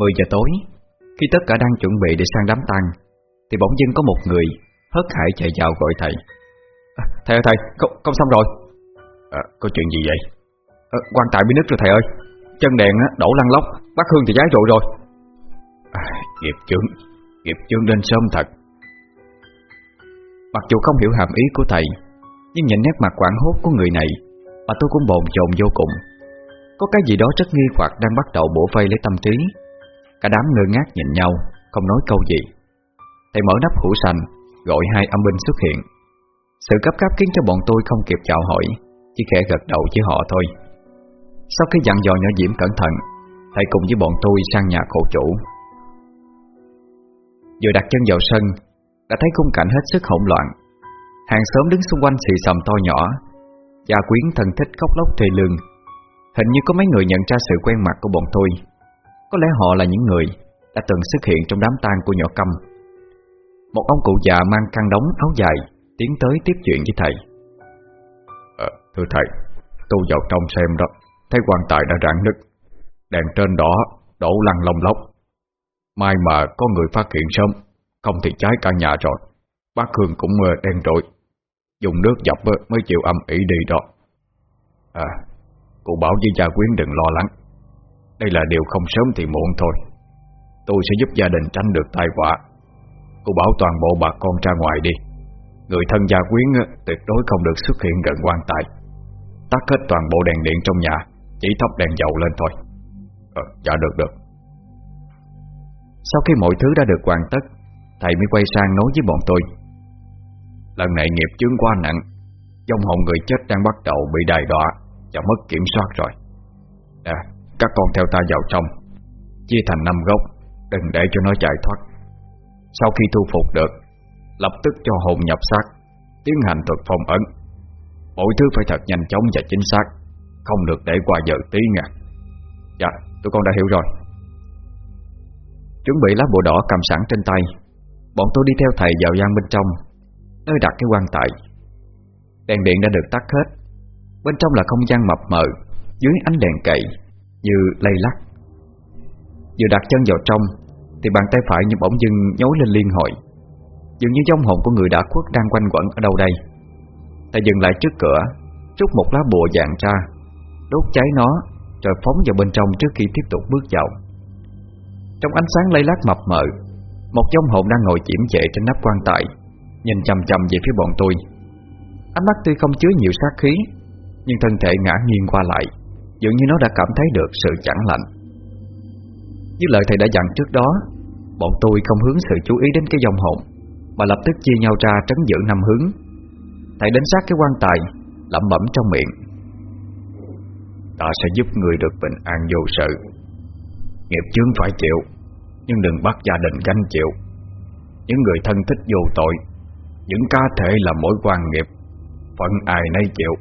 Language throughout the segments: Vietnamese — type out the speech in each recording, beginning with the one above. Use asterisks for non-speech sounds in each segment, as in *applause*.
10 giờ tối. Khi tất cả đang chuẩn bị để sang đám tang Thì bỗng dưng có một người Hớt hải chạy vào gọi thầy. À, Thầy ơi thầy, con, con xong rồi. À, Có chuyện gì vậy? À, quan tài bị nứt rồi thầy ơi. Chân đèn đổ lăn lóc Bác Hương thì giái rồi rồi. À, Nghiệp chướng Nghiệp chướng đến sớm thật. Mặc dù không hiểu hàm ý của thầy Nhưng nhìn nét mặt quảng hốt của người này Mà tôi cũng bồn chồn vô cùng. Có cái gì đó rất nghi hoặc đang bắt đầu bổ vây lấy tâm trí Cả đám ngơ ngác nhìn nhau, Không nói câu gì. Thầy mở nắp hũ sành, Gọi hai âm binh xuất hiện. Sự cấp cáp khiến cho bọn tôi không kịp chào hỏi, Chỉ khẽ gật đầu với họ thôi. Sau khi dặn dò nhỏ Diễm cẩn thận, Thầy cùng với bọn tôi sang nhà khổ chủ. Vừa đặt chân vào sân, Đã thấy khung cảnh hết sức hỗn loạn. Hàng xóm đứng xung quanh xì sầm to nhỏ, Gia quyến thân thích khóc lóc thê lương. Hình như có mấy người nhận ra sự quen mặt của bọn tôi. Có lẽ họ là những người Đã từng xuất hiện trong đám tang của nhỏ câm. Một ông cụ già mang khăn đóng áo dài Tiến tới tiếp chuyện với thầy. À, Thưa thầy Tôi vào trong xem đó. Thấy quan tài đã rạn nứt Đèn trên đó đổ lăn lông lốc Mai mà có người phát hiện sớm Không thì cháy cả nhà rồi. Bác Hương cũng ờ, đen rồi Dùng nước dọc ờ, mới chịu âm ỉ đi đó. À Cô bảo với gia quyến đừng lo lắng. Đây là điều không sớm thì muộn thôi. Tôi sẽ giúp gia đình tránh được tai họa. Cô bảo toàn bộ bà con ra ngoài đi. Người thân gia quyến ờ, tuyệt đối không được xuất hiện gần quan tài. Tắt hết toàn bộ đèn điện trong nhà Chỉ thắp đèn dầu lên thôi. Ờ, dạ được được. Sau khi mọi thứ đã được hoàn tất Thầy mới quay sang nói với bọn tôi. Lần này nghiệp chướng quá nặng Dòng hồn người chết đang bắt đầu bị đài đọa Và mất kiểm soát rồi. Nè, các con theo ta vào trong Chia thành năm gốc Đừng để cho nó chạy thoát. Sau khi thu phục được Lập tức cho hồn nhập xác Tiến hành thuật phong ấn. Mọi thứ phải thật nhanh chóng và chính xác Không được để qua giờ tí nha. Dạ, tụi con đã hiểu rồi. Chuẩn bị lá bùa đỏ cầm sẵn trên tay Bọn tôi đi theo thầy vào gian bên trong Nơi đặt cái quan tài. Đèn điện đã được tắt hết Bên trong là không gian mập mờ Dưới ánh đèn cậy như lay lắc. Vừa đặt chân vào trong, Thì bàn tay phải như bỗng dưng nhối lên liên hồi. Dường như giống hồn của người đã khuất Đang quanh quẩn ở đâu đây. Ta dừng lại trước cửa, Rút một lá bùa dạng ra, Đốt cháy nó, Rồi phóng vào bên trong trước khi tiếp tục bước vào. Trong ánh sáng lay lắc mập mờ, Một giống hồn đang ngồi chiếm chệ trên nắp quan tài, Nhìn chầm chầm về phía bọn tôi. Ánh mắt tuy không chứa nhiều sát khí, Nhưng thân thể ngã nghiêng qua lại. Dường như nó đã cảm thấy được sự chẳng lạnh Như lời thầy đã dặn trước đó, Bọn tôi không hướng sự chú ý đến cái dòng hồn, Mà lập tức chia nhau ra trấn giữ năm hướng. Thầy đến sát cái quan tài, Lẩm bẩm trong miệng. Ta sẽ giúp người được bình an vô sự. Nghiệp chướng phải chịu, Nhưng đừng bắt gia đình gánh chịu. Những người thân thích vô tội, những cá thể là mỗi quan nghiệp, Phận ai nấy chịu.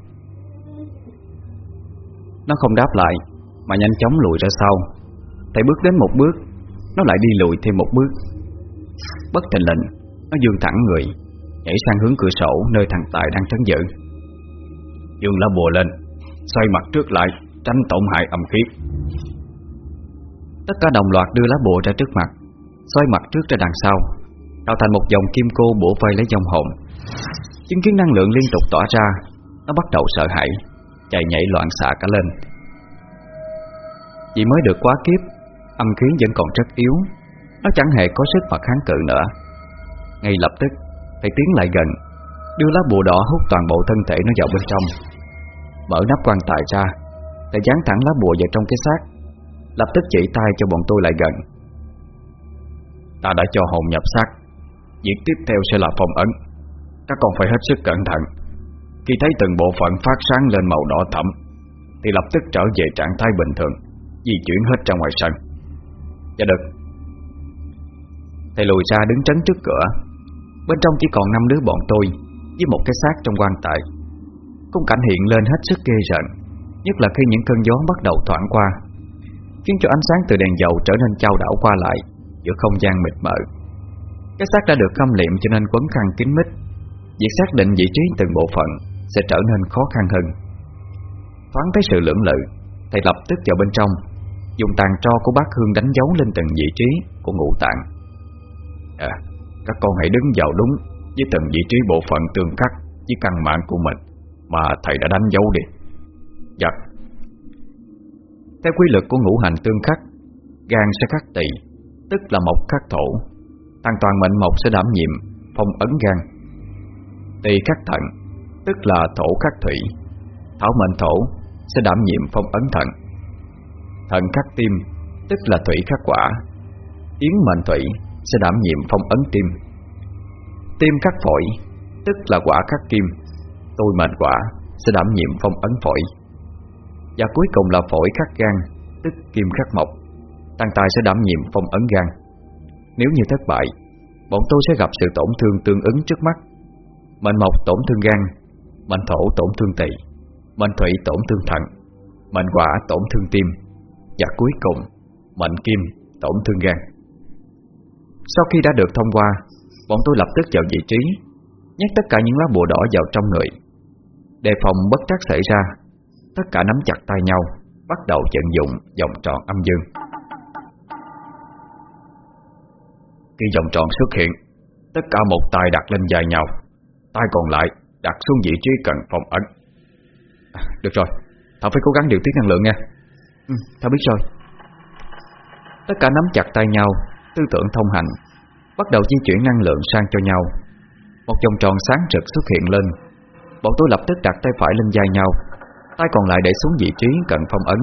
Nó không đáp lại, Mà nhanh chóng lùi ra sau. Thầy bước đến một bước, Nó lại đi lùi thêm một bước. Bất thình lệnh Nó dương thẳng người, Nhảy sang hướng cửa sổ nơi thằng Tài đang trấn giữ. Dương lá bùa lên, Xoay mặt trước lại, Tránh tổn hại âm khí. Tất cả đồng loạt đưa lá bùa ra trước mặt, Xoay mặt trước ra đằng sau, Tạo thành một dòng kim cô bổ vây lấy dòng hồn. Chứng kiến năng lượng liên tục tỏa ra, Nó bắt đầu sợ hãi. Chạy nhảy loạn xạ cả lên. Chỉ mới được quá kiếp, Âm khí vẫn còn rất yếu. Nó chẳng hề có sức mà kháng cự nữa. Ngay lập tức, Thầy tiến lại gần, Đưa lá bùa đỏ hút toàn bộ thân thể nó vào bên trong. Mở nắp quan tài ra, Thầy dán thẳng lá bùa vào trong cái xác. Lập tức chỉ tay cho bọn tôi lại gần. Ta đã cho hồn nhập xác, Việc tiếp theo sẽ là phong ấn. Các con phải hết sức cẩn thận. Khi thấy từng bộ phận phát sáng lên màu đỏ thẫm, Thì lập tức trở về trạng thái bình thường, Di chuyển hết ra ngoài sân. Dạ được. Thầy lùi ra đứng trấn trước cửa. Bên trong chỉ còn năm đứa bọn tôi Với một cái xác trong quan tài. Khung cảnh hiện lên hết sức ghê rợn, Nhất là khi những cơn gió bắt đầu thoảng qua, Khiến cho ánh sáng từ đèn dầu trở nên trao đảo qua lại Giữa không gian mịt mờ. Cái xác đã được khâm liệm cho nên quấn khăn kín mít, Việc xác định vị trí từng bộ phận sẽ trở nên khó khăn hơn Thoáng thấy sự lưỡng lự Thầy lập tức vào bên trong Dùng tàn tro của bác Hương đánh dấu lên từng vị trí của ngũ tạng À, các con hãy đứng vào đúng với từng vị trí bộ phận tương khắc với căn mạng của mình mà thầy đã đánh dấu đi. Dạ. Theo quy luật của ngũ hành tương khắc, gan sẽ khắc tỳ, tức là mộc khắc thổ. Hoàn toàn mệnh mộc sẽ đảm nhiệm phong ấn gan. Tỳ khắc thận, tức là thổ khắc thủy. Thảo mệnh thổ sẽ đảm nhiệm phong ấn thận. Thận khắc tim, tức là thủy khắc quả. Yến mệnh thủy sẽ đảm nhiệm phong ấn tim. Tim khắc phổi, tức là quả khắc kim. Tôi mệnh quả sẽ đảm nhiệm phong ấn phổi. Và cuối cùng là phổi khắc gan, tức kim khắc mộc. Tăng tài sẽ đảm nhiệm phong ấn gan. Nếu như thất bại, bọn tôi sẽ gặp sự tổn thương tương ứng trước mắt. Mệnh mộc tổn thương gan, mệnh thổ tổn thương tỵ, mệnh thủy tổn thương thận, mệnh quả tổn thương tim và cuối cùng mệnh kim tổn thương gan. Sau khi đã được thông qua, bọn tôi lập tức vào vị trí, nhét tất cả những lá bùa đỏ vào trong người. Đề phòng bất trắc xảy ra, tất cả nắm chặt tay nhau, bắt đầu vận dụng vòng tròn âm dương. Khi vòng tròn xuất hiện, tất cả một tay đặt lên dài nhau, tay còn lại đặt xuống vị trí cần phòng ấn. À, được rồi, Thảo phải cố gắng điều tiết năng lượng nha. Ừ, Thảo biết rồi. Tất cả nắm chặt tay nhau, tư tưởng thông hành, bắt đầu di chuyển năng lượng sang cho nhau. Một vòng tròn sáng rực xuất hiện lên. Bọn tôi lập tức đặt tay phải lên vai nhau, tay còn lại để xuống vị trí cận phong ấn.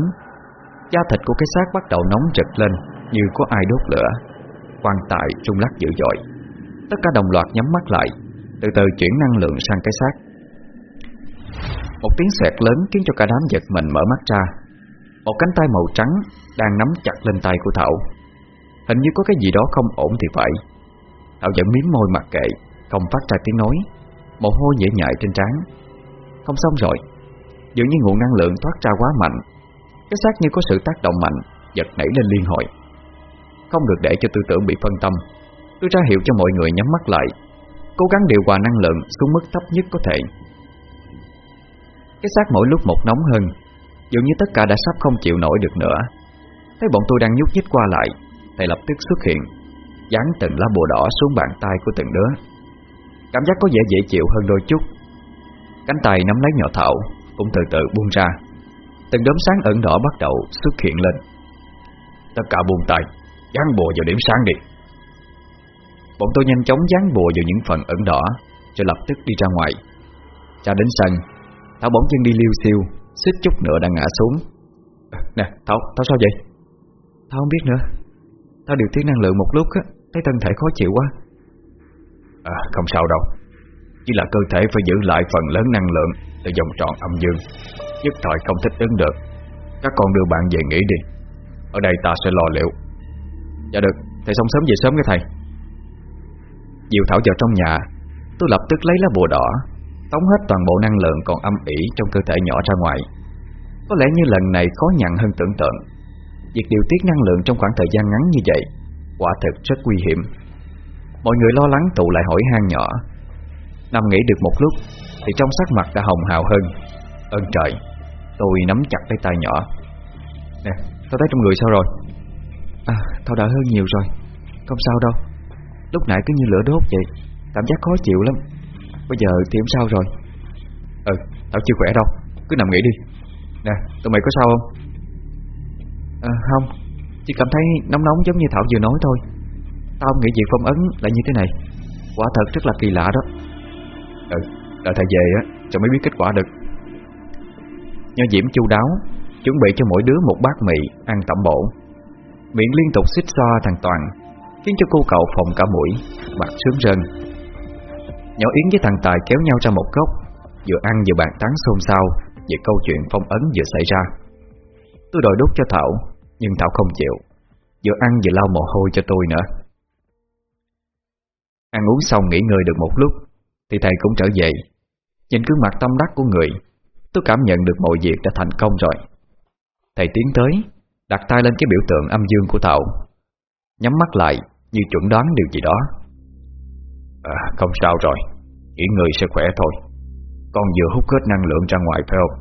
Da thịt của cái xác bắt đầu nóng rực lên như có ai đốt lửa. Quan tại trung lắc dữ dội. Tất cả đồng loạt nhắm mắt lại, từ từ chuyển năng lượng sang cái xác. Một tiếng xẹt lớn khiến cho cả đám giật mình mở mắt ra. Một cánh tay màu trắng đang nắm chặt lên tay của Thảo. Hình như có cái gì đó không ổn thì phải. Thảo vẫn miếm môi mặt kệ, không phát ra tiếng nói, mồ hôi dễ nhại trên trán. Không xong rồi, dường như nguồn năng lượng thoát ra quá mạnh, cái xác như có sự tác động mạnh, giật nảy lên liên hồi. Không được để cho tư tưởng bị phân tâm, tôi ra hiệu cho mọi người nhắm mắt lại, cố gắng điều hòa năng lượng xuống mức thấp nhất có thể. Cái xác mỗi lúc một nóng hơn, Dường như tất cả đã sắp không chịu nổi được nữa. Thấy bọn tôi đang nhúc nhích qua lại, Thầy lập tức xuất hiện, Dán từng lá bùa đỏ xuống bàn tay của từng đứa. Cảm giác có vẻ dễ chịu hơn đôi chút. Cánh tay nắm lấy nhỏ thảo, Cũng từ từ buông ra. Từng đốm sáng ẩn đỏ bắt đầu xuất hiện lên. Tất cả buông tay, Dán bùa vào điểm sáng đi. Bọn tôi nhanh chóng dán bùa vào những phần ẩn đỏ Rồi lập tức đi ra ngoài. Ra đến sân Thảo bỗng chân đi liêu siêu Xích chút nữa đã ngã xuống. Nè Thảo, Thảo sao vậy? Thảo không biết nữa. Thảo điều tiết năng lượng một lúc á Thấy thân thể khó chịu quá. À không sao đâu. Chỉ là cơ thể phải giữ lại phần lớn năng lượng Từ vòng tròn âm dương Nhất thời không thích ứng được. Các con đưa bạn về nghỉ đi. Ở đây ta sẽ lo liệu. Dạ được, thầy xong sớm về sớm cái thầy dịu Thảo vào trong nhà. Tôi lập tức lấy lá bùa đỏ Tống hết toàn bộ năng lượng còn âm ỉ trong cơ thể nhỏ ra ngoài. Có lẽ như lần này khó nhận hơn tưởng tượng. Việc điều tiết năng lượng trong khoảng thời gian ngắn như vậy Quả thực rất nguy hiểm. Mọi người lo lắng tụ lại hỏi han nhỏ. Nằm nghỉ được một lúc Thì trong sắc mặt đã hồng hào hơn. Ơn trời Tôi nắm chặt lấy tay nhỏ. Nè, tao thấy trong người sao rồi? À, tao đã hơn nhiều rồi. Không sao đâu. Lúc nãy cứ như lửa đốt vậy Cảm giác khó chịu lắm. Bây giờ thì em sao rồi. Ừ, tao chưa khỏe đâu. Cứ nằm nghỉ đi. Nè, tụi mày có sao không? À không. Chỉ cảm thấy nóng nóng giống như Thảo vừa nói thôi. Tao không nghĩ việc phong ấn lại như thế này. Quả thật rất là kỳ lạ đó. Ừ, đợi thầy về á Cho mới biết kết quả được. Nho Diễm chu đáo Chuẩn bị cho mỗi đứa một bát mì Ăn tẩm bổ. Miệng liên tục xích xoa thằng Toàn. Khiến cho cô cậu phòng cả mũi, Mặt sướng rơn Nhỏ Yến với thằng Tài kéo nhau ra một góc, Vừa ăn vừa bàn tán xôn xao Về câu chuyện phong ấn vừa xảy ra. Tôi đòi đốt cho Thảo, Nhưng Thảo không chịu, Vừa ăn vừa lau mồ hôi cho tôi nữa. Ăn uống xong nghỉ ngơi được một lúc, Thì thầy cũng trở về. Nhìn gương mặt tâm đắc của người, Tôi cảm nhận được mọi việc đã thành công rồi. Thầy tiến tới, Đặt tay lên cái biểu tượng âm dương của Thảo, Nhắm mắt lại như chuẩn đoán điều gì đó. À không sao rồi. Nghỉ người sẽ khỏe thôi. Con vừa hút hết năng lượng ra ngoài phải không?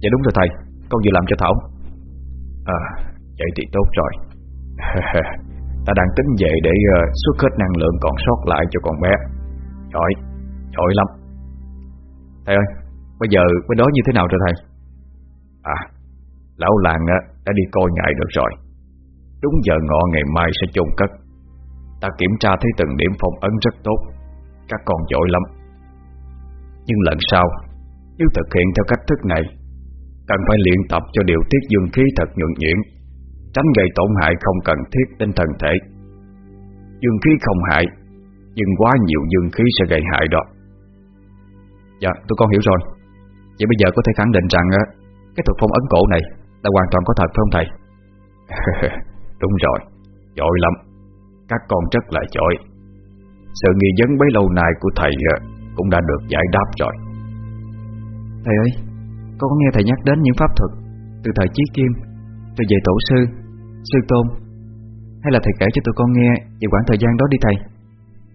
Dạ đúng rồi thầy. Con vừa làm cho Thảo. À Vậy thì tốt rồi. *laughs* Ta đang tính về để uh, xuất hết năng lượng còn sót lại cho con bé. Giỏi, giỏi lắm. Thầy ơi, bây giờ bên đó như thế nào rồi thầy? À, lão làng đã đi coi ngại được rồi. Đúng giờ ngọ ngày mai sẽ chôn cất. Ta kiểm tra thấy từng điểm phong ấn rất tốt. Các con giỏi lắm. Nhưng lần sau, Nếu thực hiện theo cách thức này, Cần phải luyện tập cho điều tiết dương khí thật nhuận nhuyễn, Tránh gây tổn hại không cần thiết đến thân thể. Dương khí không hại, Nhưng quá nhiều dương khí sẽ gây hại đó. Dạ tôi con hiểu rồi. Vậy bây giờ có thể khẳng định rằng Cái thuật phong ấn cổ này Là hoàn toàn có thật phải không thầy? *laughs* Đúng rồi, Giỏi lắm. Các con rất là giỏi. Sự nghi vấn bấy lâu nay của thầy Cũng đã được giải đáp rồi. Thầy ơi Con có nghe thầy nhắc đến những pháp thuật Từ thời Chí Kim Rồi về tổ sư Sư Tôn Hay là thầy kể cho tụi con nghe Về khoảng thời gian đó đi thầy?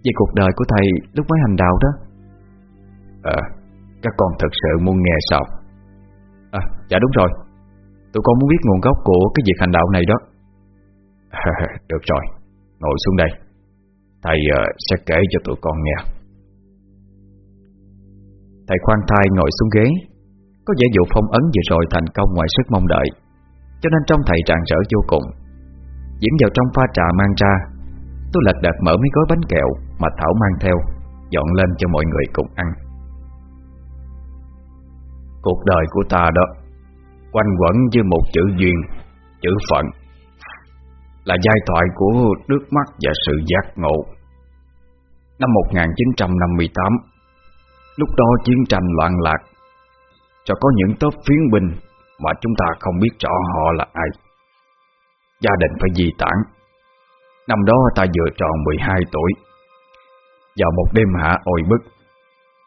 Về cuộc đời của thầy lúc mới hành đạo đó. Ờ Các con thật sự muốn nghe sao? À dạ đúng rồi. Tụi con muốn biết nguồn gốc của cái việc hành đạo này đó. *laughs* Được rồi Ngồi xuống đây. Thầy uh, sẽ kể cho tụi con nghe. Thầy khoan thai ngồi xuống ghế. Có vẻ vụ phong ấn vừa rồi thành công ngoài sức mong đợi Cho nên trong thầy tràn rỡ vô cùng. Diễm vào trong pha trà mang ra Tôi lật đật mở mấy gói bánh kẹo Mà Thảo mang theo Dọn lên cho mọi người cùng ăn. Cuộc đời của ta đó Quanh quẩn với một chữ duyên Chữ phận. Là giai thoại của nước mắt và sự giác ngộ. Năm 1958 Lúc đó chiến tranh loạn lạc, Cho có những tốp phiến binh Mà chúng ta không biết rõ họ là ai. Gia đình phải di tản. Năm đó ta vừa tròn 12 tuổi. Vào một đêm hạ ôi bức,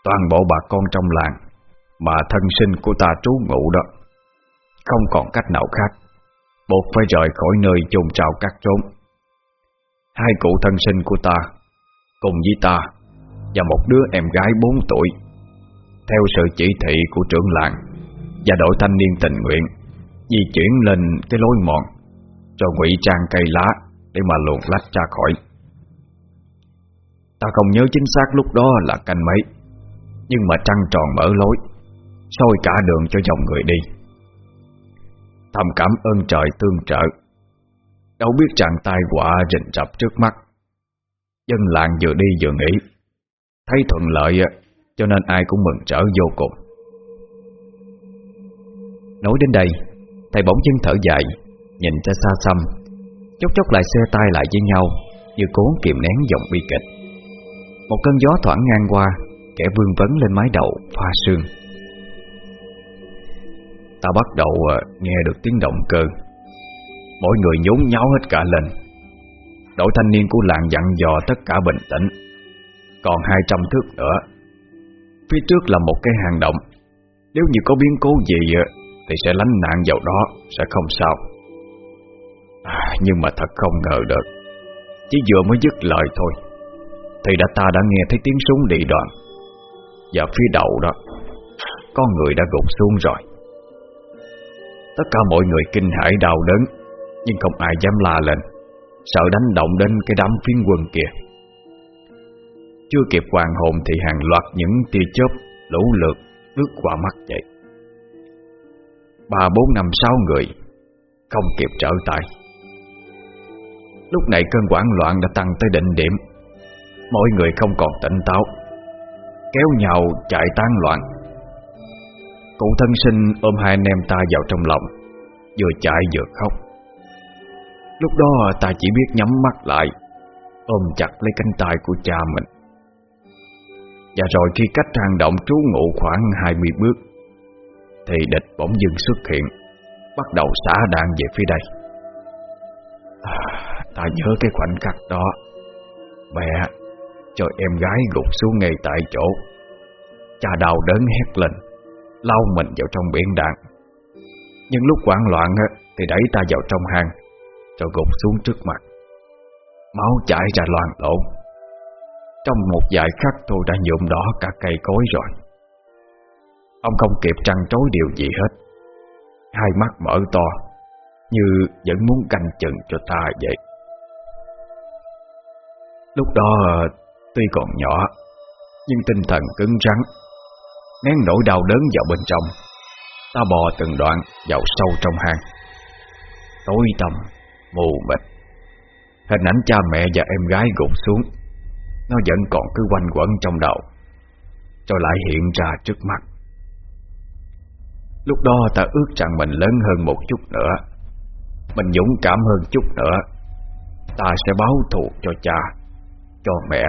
Toàn bộ bà con trong làng Mà thân sinh của ta trú ngụ đó, Không còn cách nào khác. Buộc phải rời khỏi nơi chôn trào cắt trốn Hai cụ thân sinh của ta, Cùng với ta, Và một đứa em gái 4 tuổi. Theo sự chỉ thị của trưởng làng Và đội thanh niên tình nguyện, Di chuyển lên cái lối mòn, Cho ngụy trang cây lá Để mà luồn lách ra khỏi. Ta không nhớ chính xác lúc đó là canh mấy, Nhưng mà trăng tròn mở lối, soi cả đường cho dòng người đi. Thầm cảm ơn trời tương trợ. Đâu biết rằng tai họa rình rập trước mắt. Dân làng vừa đi vừa nghỉ. Thấy thuận lợi, Cho nên ai cũng mừng trở vô cùng. Nói đến đây, Thầy bỗng chân thở dài, Nhìn ra xa xăm. Chốc chốc lại xe tay lại với nhau, Như cố kiềm nén giọng bi kịch. Một cơn gió thoảng ngang qua, Kẻ vương vấn lên mái đầu, pha sương. Ta bắt đầu ờ, nghe được tiếng động cơ. Mỗi người nhốn nháo hết cả lên. Đội thanh niên của làng dặn dò tất cả bình tĩnh. Còn 200 thước nữa. Phía trước là một cái hang động. Nếu như có biến cố gì ờ, Thì sẽ lánh nạn vào đó Sẽ không sao. À, Nhưng mà thật không ngờ được. Chỉ vừa mới dứt lời thôi Thì đã ta đã nghe thấy tiếng súng đi đoạn Và phía đầu đó Có người đã gục xuống rồi. Tất cả mọi người kinh hãi đau đớn, Nhưng không ai dám la lên, Sợ đánh động đến cái đám phiến quân kia. Chưa kịp hoàn hồn Thì hàng loạt những tia chớp Lũ lượt lướt qua mắt vậy. Ba bốn năm sáu người Không kịp trở tay. Lúc này cơn hoảng loạn đã tăng tới đỉnh điểm. Mọi người không còn tỉnh táo. Kéo nhau chạy tán loạn. Cụ thân sinh ôm hai anh em ta vào trong lòng Vừa chạy vừa khóc. Lúc đó ta chỉ biết nhắm mắt lại Ôm chặt lấy cánh tay của cha mình. Và rồi khi cách hang động trú ngụ khoảng 20 bước Thì địch bỗng dưng xuất hiện Bắt đầu xả đạn về phía đây. À, Ta nhớ cái khoảnh khắc đó. Mẹ cho em gái gục xuống ngay tại chỗ. Cha đau đớn hét lên. Lao mình vào trong biển đạn. Nhưng lúc hoảng loạn Thì đẩy ta vào trong hang, Rồi gục xuống trước mặt. Máu chảy ra loàn lộn. Trong một vài khắc tôi đã nhuộm đỏ cả cây cối rồi. Ông không kịp trăn trối điều gì hết. Hai mắt mở to, Như vẫn muốn canh chừng cho ta vậy. Lúc đó, tuy còn nhỏ, Nhưng tinh thần cứng rắn Nén nỗi đau đớn vào bên trong Ta bò từng đoạn vào sâu trong hang. Tối tăm, mù mịt. Hình ảnh cha mẹ và em gái gục xuống Nó vẫn còn cứ quanh quẩn trong đầu Rồi lại hiện ra trước mắt. Lúc đó ta ước rằng mình lớn hơn một chút nữa Mình dũng cảm hơn chút nữa. Ta sẽ báo thù cho cha Cho mẹ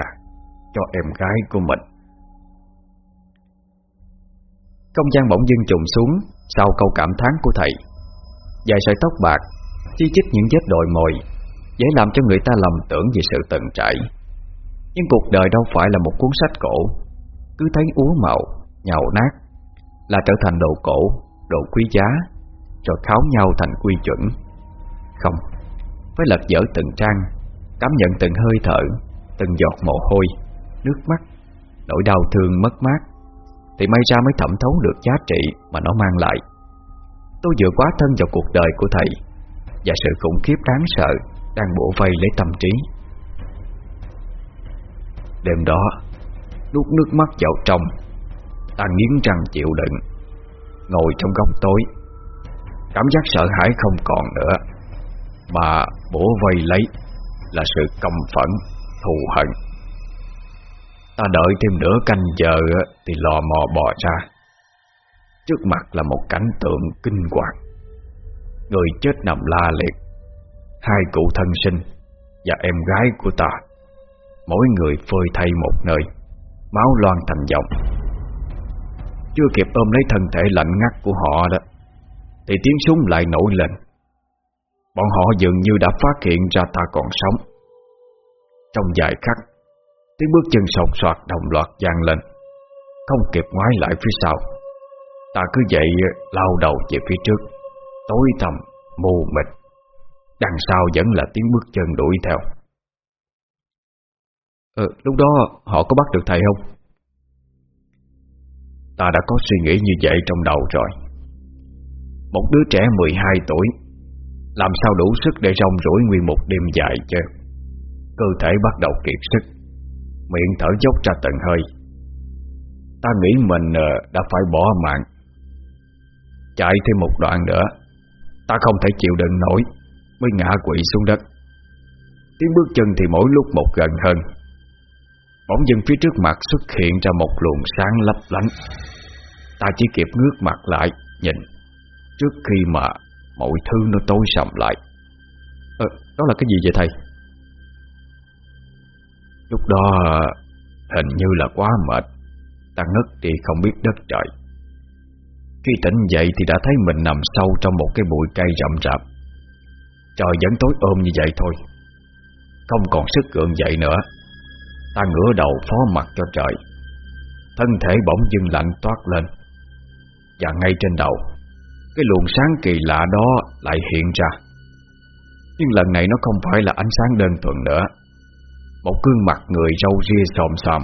Cho em gái của mình. Không gian bỗng dưng trùng xuống Sau câu cảm thán của thầy. Dài sợi tóc bạc Chi chích những vết đồi mồi Dễ làm cho người ta lầm tưởng về sự tận trải. Nhưng cuộc đời đâu phải là một cuốn sách cổ. Cứ thấy úa màu, Nhào nát Là trở thành đồ cổ, đồ quý giá Rồi kháo nhau thành quy chuẩn. Không Phải lật dở từng trang Cảm nhận từng hơi thở Từng giọt mồ hôi Nước mắt Nỗi đau thương mất mát. Thì may ra mới thẩm thấu được giá trị Mà nó mang lại. Tôi dựa quá thân vào cuộc đời của thầy, Và sự khủng khiếp đáng sợ Đang bổ vây lấy tâm trí. Đêm đó, Nuốt nước mắt vào trong, Ta nghiến răng chịu đựng, Ngồi trong góc tối. Cảm giác sợ hãi không còn nữa, Mà bổ vây lấy Là sự căm phẫn, Thù hận. Ta đợi thêm nửa canh giờ Thì lò mò bò ra. Trước mặt là một cảnh tượng kinh hoàng. Người chết nằm la liệt. Hai cụ thân sinh Và em gái của ta. Mỗi người phơi thay một nơi, Máu loan thành dòng. Chưa kịp ôm lấy thân thể lạnh ngắt của họ đó, Thì tiếng súng lại nổi lên. Bọn họ dường như đã phát hiện ra ta còn sống. Trong vài khắc Tiếng bước chân sột soạt đồng loạt vang lên. Không kịp ngoái lại phía sau. Ta cứ vậy lao đầu về phía trước. Tối tăm, mù mịt. Đằng sau vẫn là tiếng bước chân đuổi theo. Ờ, lúc đó họ có bắt được thầy không? Ta đã có suy nghĩ như vậy trong đầu rồi. Một đứa trẻ 12 tuổi Làm sao đủ sức để rong rủi nguyên một đêm dài chứ? Cơ thể bắt đầu kiệt sức Miệng thở dốc ra tận hơi. Ta nghĩ mình ờ, đã phải bỏ mạng. Chạy thêm một đoạn nữa Ta không thể chịu đựng nổi Mới ngã quỵ xuống đất. Tiếng bước chân thì mỗi lúc một gần hơn. Bỗng dưng phía trước mặt xuất hiện ra một luồng sáng lấp lánh. Ta chỉ kịp ngước mặt lại Nhìn. Trước khi mà mọi thứ nó tối sầm lại. Ờ, đó là cái gì vậy thầy? Lúc đó, Hình như là quá mệt. Ta ngất đi không biết đất trời. Khi tỉnh dậy thì đã thấy mình nằm sâu trong một cái bụi cây rậm rạp. Trời vẫn tối ôm như vậy thôi. Không còn sức gượng dậy nữa. Ta ngửa đầu phó mặt cho trời. Thân thể bỗng dưng lạnh toát lên. Và ngay trên đầu, Cái luồng sáng kỳ lạ đó lại hiện ra. Nhưng lần này nó không phải là ánh sáng đơn thuần nữa. Một gương mặt người râu ria xòm xòm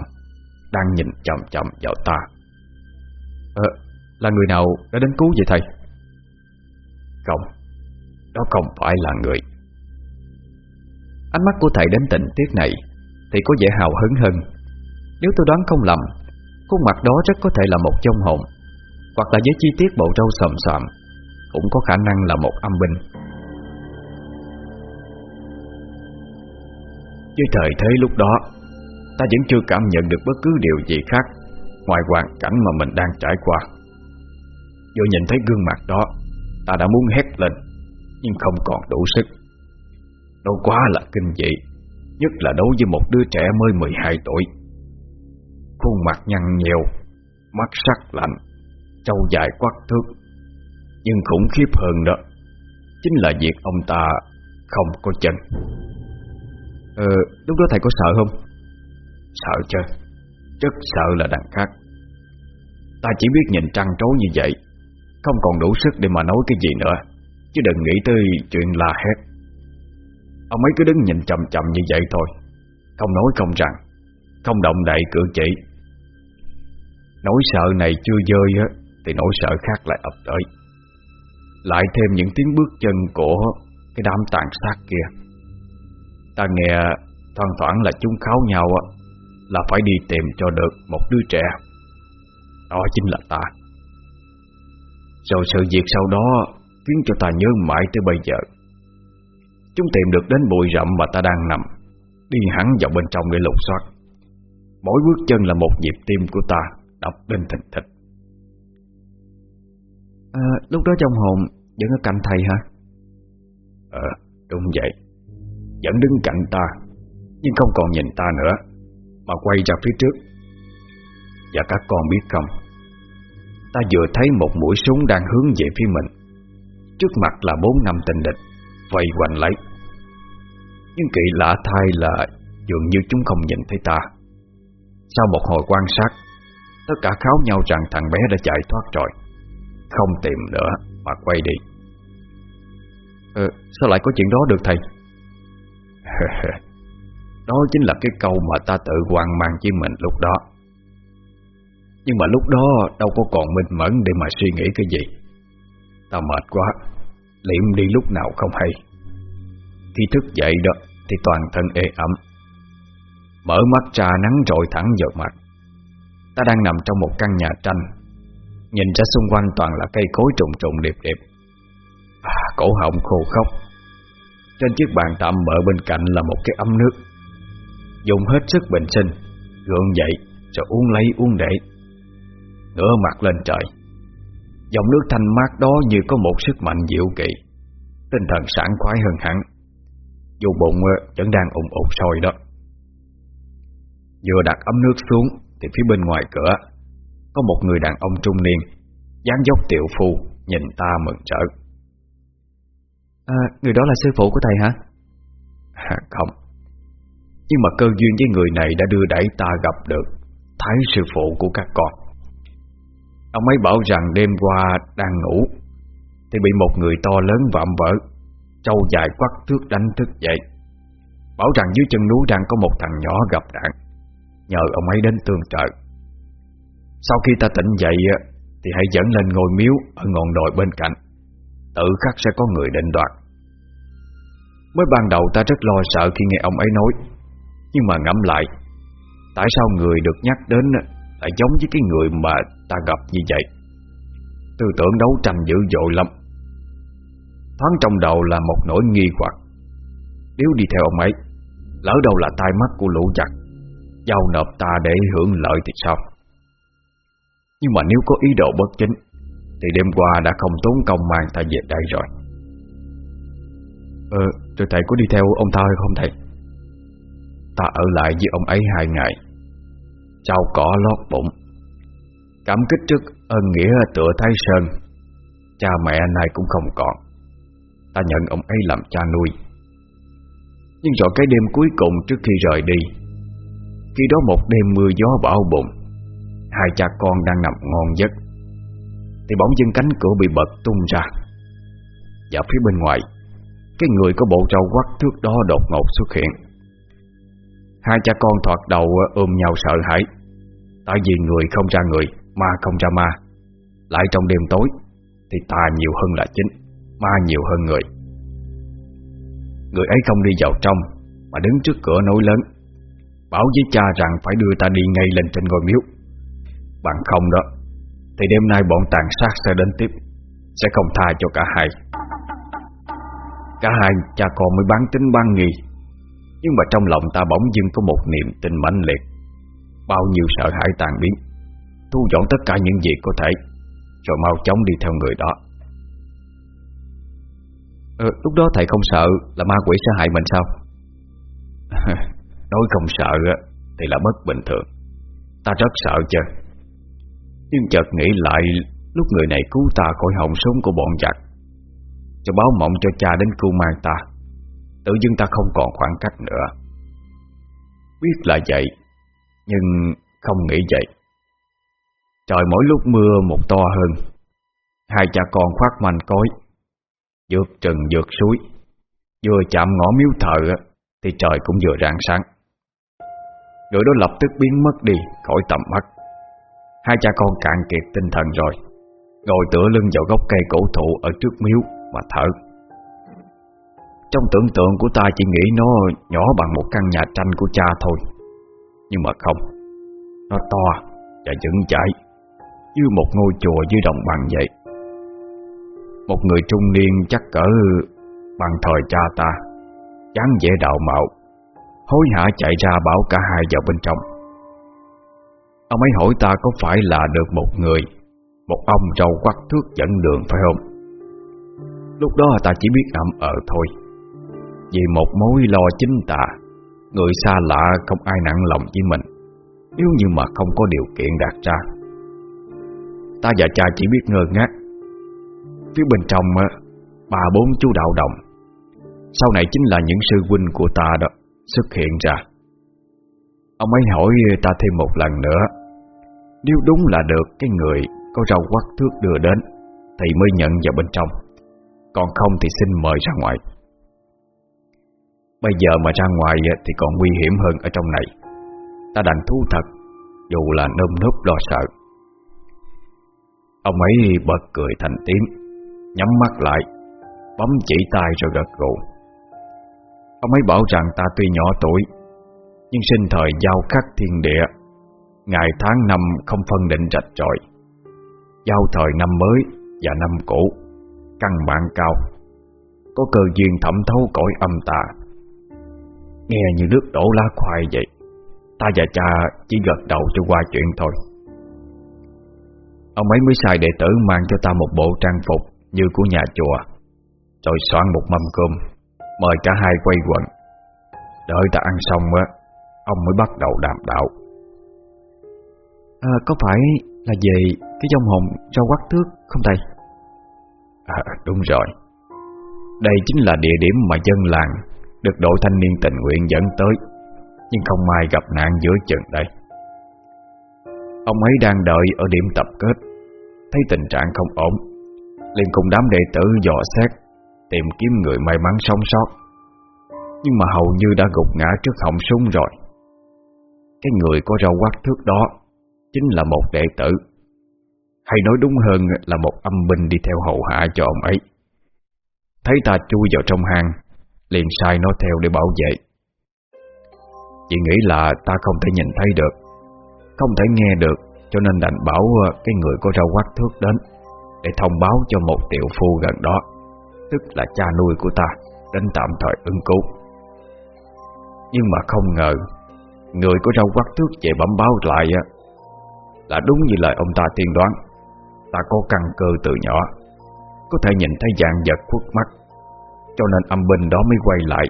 Đang nhìn chậm chậm vào ta. Ờ, là người nào đã đến cứu vậy thầy? Không Đó không phải là người. Ánh mắt của thầy đến tình tiết này Thì có vẻ hào hứng hơn. Nếu tôi đoán không lầm Khuôn mặt đó rất có thể là một trong hồn Hoặc là với chi tiết bộ râu sầm sòm Cũng có khả năng là một âm binh. Với thời thế lúc đó, Ta vẫn chưa cảm nhận được bất cứ điều gì khác Ngoài hoàn cảnh mà mình đang trải qua. Vừa nhìn thấy gương mặt đó, Ta đã muốn hét lên, Nhưng không còn đủ sức. Đâu quá là kinh dị, Nhất là đối với một đứa trẻ mới 12 tuổi. Khuôn mặt nhăn nhiều Mắt sắc lạnh, Trâu dài quắc thước. Nhưng khủng khiếp hơn đó, Chính là việc ông ta không có chân. Ờ, lúc đó thầy có sợ không? Sợ chứ. Rất sợ là đằng khác. Ta chỉ biết nhìn trăng trối như vậy. Không còn đủ sức để mà nói cái gì nữa. Chứ đừng nghĩ tới chuyện la hét. Ông ấy cứ đứng nhìn chậm chậm như vậy thôi. Không nói không rằng. Không động đậy cử chỉ. Nỗi sợ này chưa dơi á Thì nỗi sợ khác lại ập tới. Lại thêm những tiếng bước chân của Cái đám tàn sát kia. Ta nghe thoang thoảng là chúng kháo nhau Là phải đi tìm cho được một đứa trẻ. Đó chính là ta. Rồi sự việc sau đó Khiến cho ta nhớ mãi tới bây giờ. Chúng tìm được đến bụi rậm mà ta đang nằm Đi hẳn vào bên trong để lục soát. Mỗi bước chân là một nhịp tim của ta Đập lên thình thịch. À, Lúc đó trong hồn Vẫn ở cạnh thầy hả? Ờ đúng vậy vẫn đứng cạnh ta Nhưng không còn nhìn ta nữa Mà quay ra phía trước. Và các con biết không Ta vừa thấy một mũi súng đang hướng về phía mình Trước mặt là bốn năm tình địch Vây quanh lấy. Nhưng kỳ lạ thay là Dường như chúng không nhìn thấy ta. Sau một hồi quan sát Tất cả kháo nhau rằng thằng bé đã chạy thoát rồi Không tìm nữa Mà quay đi. Ờ, sao lại có chuyện đó được thầy? *laughs* Đó chính là cái câu mà ta tự hoang mang với mình lúc đó. Nhưng mà lúc đó đâu có còn minh mẫn để mà suy nghĩ cái gì. Ta mệt quá Liệm đi lúc nào không hay. Khi thức dậy đó Thì toàn thân ê ẩm. Mở mắt ra nắng trội thẳng vào mặt. Ta đang nằm trong một căn nhà tranh. Nhìn ra xung quanh toàn là cây cối trùng trùng điệp điệp. À, Cổ họng khô khóc trên chiếc bàn tạm bợ bên cạnh là một cái ấm nước. Dùng hết sức bình sinh, Gượng dậy rồi uống lấy uống để. Ngửa mặt lên trời. Dòng nước thanh mát đó như có một sức mạnh dịu kỳ Tinh thần sảng khoái hơn hẳn. Dù bụng ờ, vẫn đang ủng ủng sôi đó. Vừa đặt ấm nước xuống Thì phía bên ngoài cửa, Có một người đàn ông trung niên, dáng dốc tiểu phu, Nhìn ta mừng trở à, Người đó là sư phụ của thầy hả? À, không. Nhưng mà cơ duyên với người này đã đưa đẩy ta gặp được Thái sư phụ của các con. Ông ấy bảo rằng đêm qua đang ngủ Thì bị một người to lớn vạm vỡ Trâu dài quắt thước đánh thức dậy. Bảo rằng dưới chân núi đang có một thằng nhỏ gặp nạn Nhờ ông ấy đến tương trợ. Sau khi ta tỉnh dậy Thì hãy dẫn lên ngôi miếu Ở ngọn đồi bên cạnh. Tự khắc sẽ có người định đoạt. Mới ban đầu ta rất lo sợ khi nghe ông ấy nói, Nhưng mà ngẫm lại, Tại sao người được nhắc đến Lại giống với cái người mà ta gặp như vậy? Tư tưởng đấu tranh dữ dội lắm. Thoáng trong đầu là một nỗi nghi hoặc. Nếu đi theo ông ấy, Lỡ đâu là tai mắt của lũ giặc, Giao nộp ta để hưởng lợi thì sao? Nhưng mà nếu có ý đồ bất chính thì đêm qua đã không tốn công mang ta về đây rồi. Ờ, rồi thầy có đi theo ông ta hay không thầy? Ta ở lại với ông ấy hai ngày. Trao cỏ lót bụng. Cảm kích trước ơn nghĩa tựa Thái Sơn. Cha mẹ nay cũng không còn. Ta nhận ông ấy làm cha nuôi. Nhưng rồi cái đêm cuối cùng trước khi rời đi Khi đó một đêm mưa gió bão bụng Hai cha con đang nằm ngon giấc. Thì bỗng dưng cánh cửa bị bật tung ra. Và phía bên ngoài, Cái người có bộ râu quắc thước đó đột ngột xuất hiện. Hai cha con thoạt đầu ờ, ôm nhau sợ hãi. Tại vì người không ra người, Ma không ra ma. Lại trong đêm tối, Thì tà nhiều hơn là chính, Ma nhiều hơn người. Người ấy không đi vào trong, Mà đứng trước cửa nối lớn. Bảo với cha rằng phải đưa ta đi ngay lên trên ngôi miếu. Bằng không đó thì đêm nay bọn tàn sát sẽ đến tiếp Sẽ không tha cho cả hai. Cả hai cha con mới bán tính ban nghi. Nhưng mà trong lòng ta bỗng dưng có một niềm tin mãnh liệt. Bao nhiêu sợ hãi tàn biến Thu dọn tất cả những gì có thể Rồi mau chóng đi theo người đó. Ờ, Lúc đó thầy không sợ Là ma quỷ sẽ hại mình sao? *laughs* Nói không sợ Thì là bất bình thường. Ta rất sợ chứ. Nhưng chợt nghĩ lại, Lúc người này cứu ta khỏi họng súng của bọn giặc, Cho báo mộng cho cha đến cứu mang ta. Tự dưng ta không còn khoảng cách nữa. Biết là vậy, Nhưng không nghĩ vậy. Trời mỗi lúc mưa một to hơn, Hai cha con khoác manh cối Vượt trần vượt suối, Vừa chạm ngõ miếu thờ Thì trời cũng vừa rạng sáng. Người đó lập tức biến mất đi Khỏi tầm mắt. Hai cha con cạn kiệt tinh thần rồi. Ngồi tựa lưng vào gốc cây cổ thụ Ở trước miếu mà thở. Trong tưởng tượng của ta chỉ nghĩ nó Nhỏ bằng một căn nhà tranh của cha thôi. Nhưng mà không, Nó to và vững chãi, Như một ngôi chùa dưới đồng bằng vậy. Một người trung niên chắc cỡ Bằng thời cha ta, dáng vẻ đạo mạo, Hối hả chạy ra bảo cả hai vào bên trong. Ông ấy hỏi ta có phải là được một người, Một ông râu quắc thước dẫn đường phải không? Lúc đó ta chỉ biết ậm ờ thôi. Vì một mối lo chính tà, Người xa lạ không ai nặng lòng với mình, Nếu như mà không có điều kiện đạt ra. Ta và cha chỉ biết ngơ ngác. Phía bên trong Ba bốn chú đạo đồng. Sau này chính là những sư huynh của ta đó, Xuất hiện ra. Ông ấy hỏi ta thêm một lần nữa. Nếu đúng là được, cái người Có rau quắc thước đưa đến Thì mới nhận vào bên trong. Còn không thì xin mời ra ngoài. Bây giờ mà ra ngoài Thì còn nguy hiểm hơn ở trong này. Ta đành thú thật, Dù là nơm nớp lo sợ. Ông ấy bật cười thành tiếng, Nhắm mắt lại, Bấm chỉ tay rồi gật gù. Ông ấy bảo rằng ta tuy nhỏ tuổi nhưng sinh thời giao khắc thiên địa, Ngày tháng năm không phân định rạch ròi. Giao thời năm mới và năm cũ, Căn bản cao. Có cơ duyên thẩm thấu cõi âm tà. Nghe như nước đổ lá khoai vậy, Ta và cha chỉ gật đầu cho qua chuyện thôi. Ông ấy mới xài đệ tử mang cho ta một bộ trang phục Như của nhà chùa. Rồi soạn một mâm cơm, Mời cả hai quay quần. Đợi ta ăn xong á Ông mới bắt đầu đàm đạo. À, Có phải là về Cái dòng hồn rau quắc thước không thầy? À, Đúng rồi. Đây chính là địa điểm mà dân làng Được đội thanh niên tình nguyện dẫn tới Nhưng không may gặp nạn giữa chừng đây. Ông ấy đang đợi ở điểm tập kết Thấy tình trạng không ổn liền cùng đám đệ tử dò xét Tìm kiếm người may mắn sống sót. Nhưng mà hầu như đã gục ngã trước họng súng rồi cái người có rau quát thước đó Chính là một đệ tử. Hay nói đúng hơn là một âm binh đi theo hậu hạ cho ông ấy. Thấy ta chui vào trong hang, Liền sai nó theo để bảo vệ. Chị nghĩ là ta không thể nhìn thấy được, Không thể nghe được, Cho nên đành bảo ờ, cái người có rau quát thước đến Để thông báo cho một tiểu phu gần đó, Tức là cha nuôi của ta, Đến tạm thời ứng cứu. Nhưng mà không ngờ Người có rau quắt thước về bấm báo lại Là đúng như lời ông ta tiên đoán. Ta có căn cơ từ nhỏ, Có thể nhìn thấy dạng vật khuất mắt, Cho nên âm binh đó mới quay lại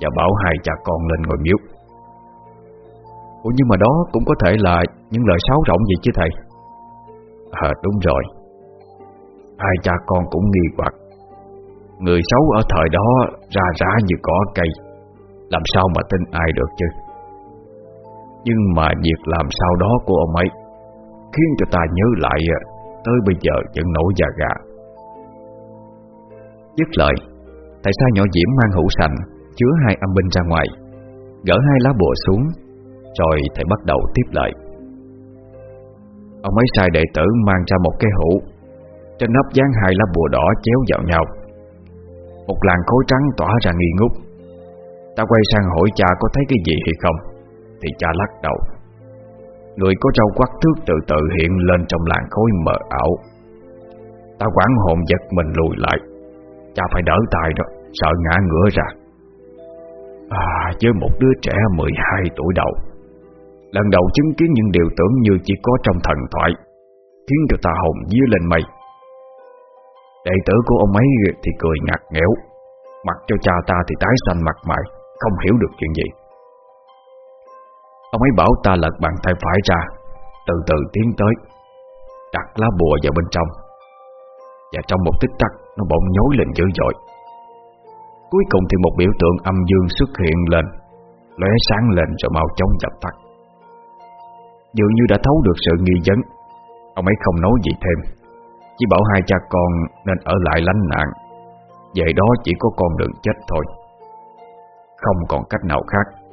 Và bảo hai cha con lên ngồi miếu. Ủa, nhưng mà đó cũng có thể là Những lời sáo rộng gì chứ thầy? À đúng rồi. Hai cha con cũng nghi hoặc. Người xấu ở thời đó ra rã như cỏ cây, Làm sao mà tin ai được chứ? Nhưng mà việc làm sau đó của ông ấy Khiến cho ta nhớ lại à, Tới bây giờ vẫn nổi da gà. Dứt lời, tại sao nhỏ Diễm mang hũ sành, Chứa hai âm binh ra ngoài, Gỡ hai lá bùa xuống, Rồi thầy bắt đầu tiếp lời. Ông ấy sai đệ tử mang ra một cái hũ, Trên nắp dán hai lá bùa đỏ chéo vào nhau. Một làn khối trắng tỏa ra nghi ngút. Ta quay sang hỏi cha có thấy cái gì hay không? Thì cha lắc đầu. Người có râu quắc thước từ từ hiện lên trong làn khối mờ ảo. Ta quán hồn giật mình lùi lại. Cha phải đỡ tay đó, Sợ ngã ngửa ra. À với một đứa trẻ 12 tuổi đầu. Lần đầu chứng kiến những điều tưởng như chỉ có trong thần thoại, Khiến cho ta hồn dí lên mây. Đệ tử của ông ấy thì cười ngặt nghẽo. Mặt cho cha ta thì tái xanh mặt mày, Không hiểu được chuyện gì. Ông ấy bảo ta lật bàn tay phải ra. Từ từ tiến tới, Đặt lá bùa vào bên trong. Và trong một tích tắc, Nó bỗng nhối lên dữ dội. Cuối cùng thì một biểu tượng âm dương xuất hiện lên, lóe sáng lên rồi mau chóng dập tắt. Dường như đã thấu được sự nghi vấn, Ông ấy không nói gì thêm. Chỉ bảo hai cha con nên ở lại lánh nạn. Vậy đó chỉ có con đường chết thôi. Không còn cách nào khác.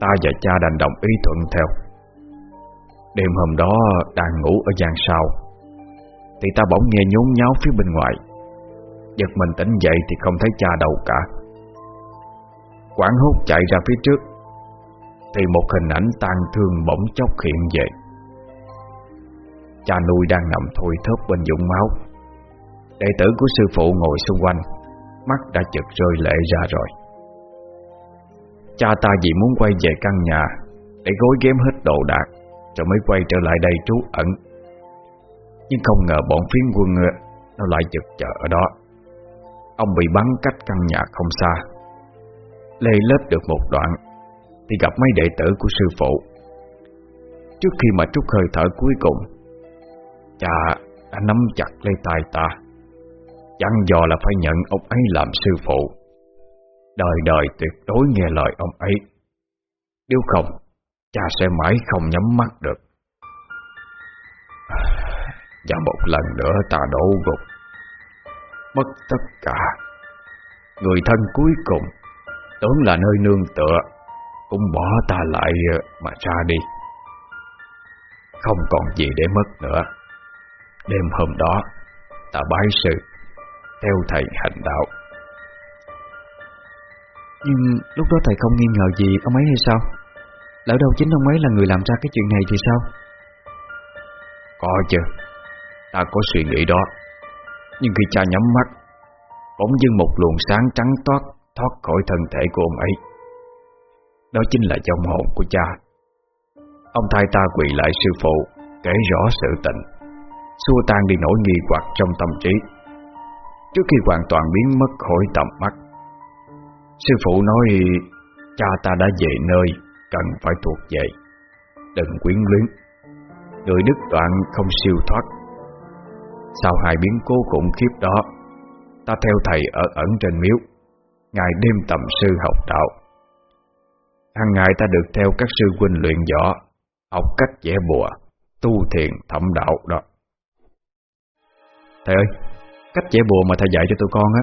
Ta và cha đành đồng ý thuận theo. Đêm hôm đó, đang ngủ ở gian sau, Thì ta bỗng nghe nhốn nháo phía bên ngoài. Giật mình tỉnh dậy thì không thấy cha đâu cả. Quảng hút chạy ra phía trước, Thì một hình ảnh tan thương bỗng chốc hiện về. Cha nuôi đang nằm thôi thớp bên dũng máu. Đệ tử của sư phụ ngồi xung quanh, Mắt đã chật rơi lệ ra rồi. Cha ta vì muốn quay về căn nhà, Để gối ghém hết đồ đạc, Rồi mới quay trở lại đây trú ẩn. Nhưng không ngờ bọn phiến quân ờ, Nó lại chực chờ ở đó. Ông bị bắn cách căn nhà không xa. Lê lết được một đoạn, Thì gặp mấy đệ tử của sư phụ. Trước khi mà trút hơi thở cuối cùng, Cha đã nắm chặt lấy tay ta. Chẳng dò là phải nhận ông ấy làm sư phụ. Đời đời tuyệt đối nghe lời ông ấy. Nếu không, Cha sẽ mãi không nhắm mắt được. Và một lần nữa ta đổ gục. Mất tất cả. Người thân cuối cùng, Tưởng là nơi nương tựa, Cũng bỏ ta lại mà ra đi. Không còn gì để mất nữa. Đêm hôm đó, Ta bái sư, Theo thầy hành đạo. Nhưng lúc đó thầy không nghi ngờ gì ông ấy hay sao? Lỡ đâu chính ông ấy là người làm ra cái chuyện này thì sao? Có chứ. Ta có suy nghĩ đó. Nhưng khi cha nhắm mắt, Bỗng dưng một luồng sáng trắng toát, Thoát khỏi thân thể của ông ấy. Đó chính là dòng hồn của cha. Ông thay ta quỳ lại sư phụ, Kể rõ sự tình. Xua tan đi nỗi nghi hoặc trong tâm trí. Trước khi hoàn toàn biến mất khỏi tầm mắt Sư phụ nói, Cha ta đã về nơi, Cần phải thuộc về. Đừng quyến luyến. Người đứt đoạn không siêu thoát. Sau hai biến cố khủng khiếp đó, Ta theo thầy ở ẩn trên miếu. Ngày đêm tầm sư học đạo. Hàng ngày ta được theo các sư huynh luyện võ, Học cách vẽ bùa, Tu thiền thẩm đạo đó. Thầy ơi, Cách vẽ bùa mà thầy dạy cho tụi con á,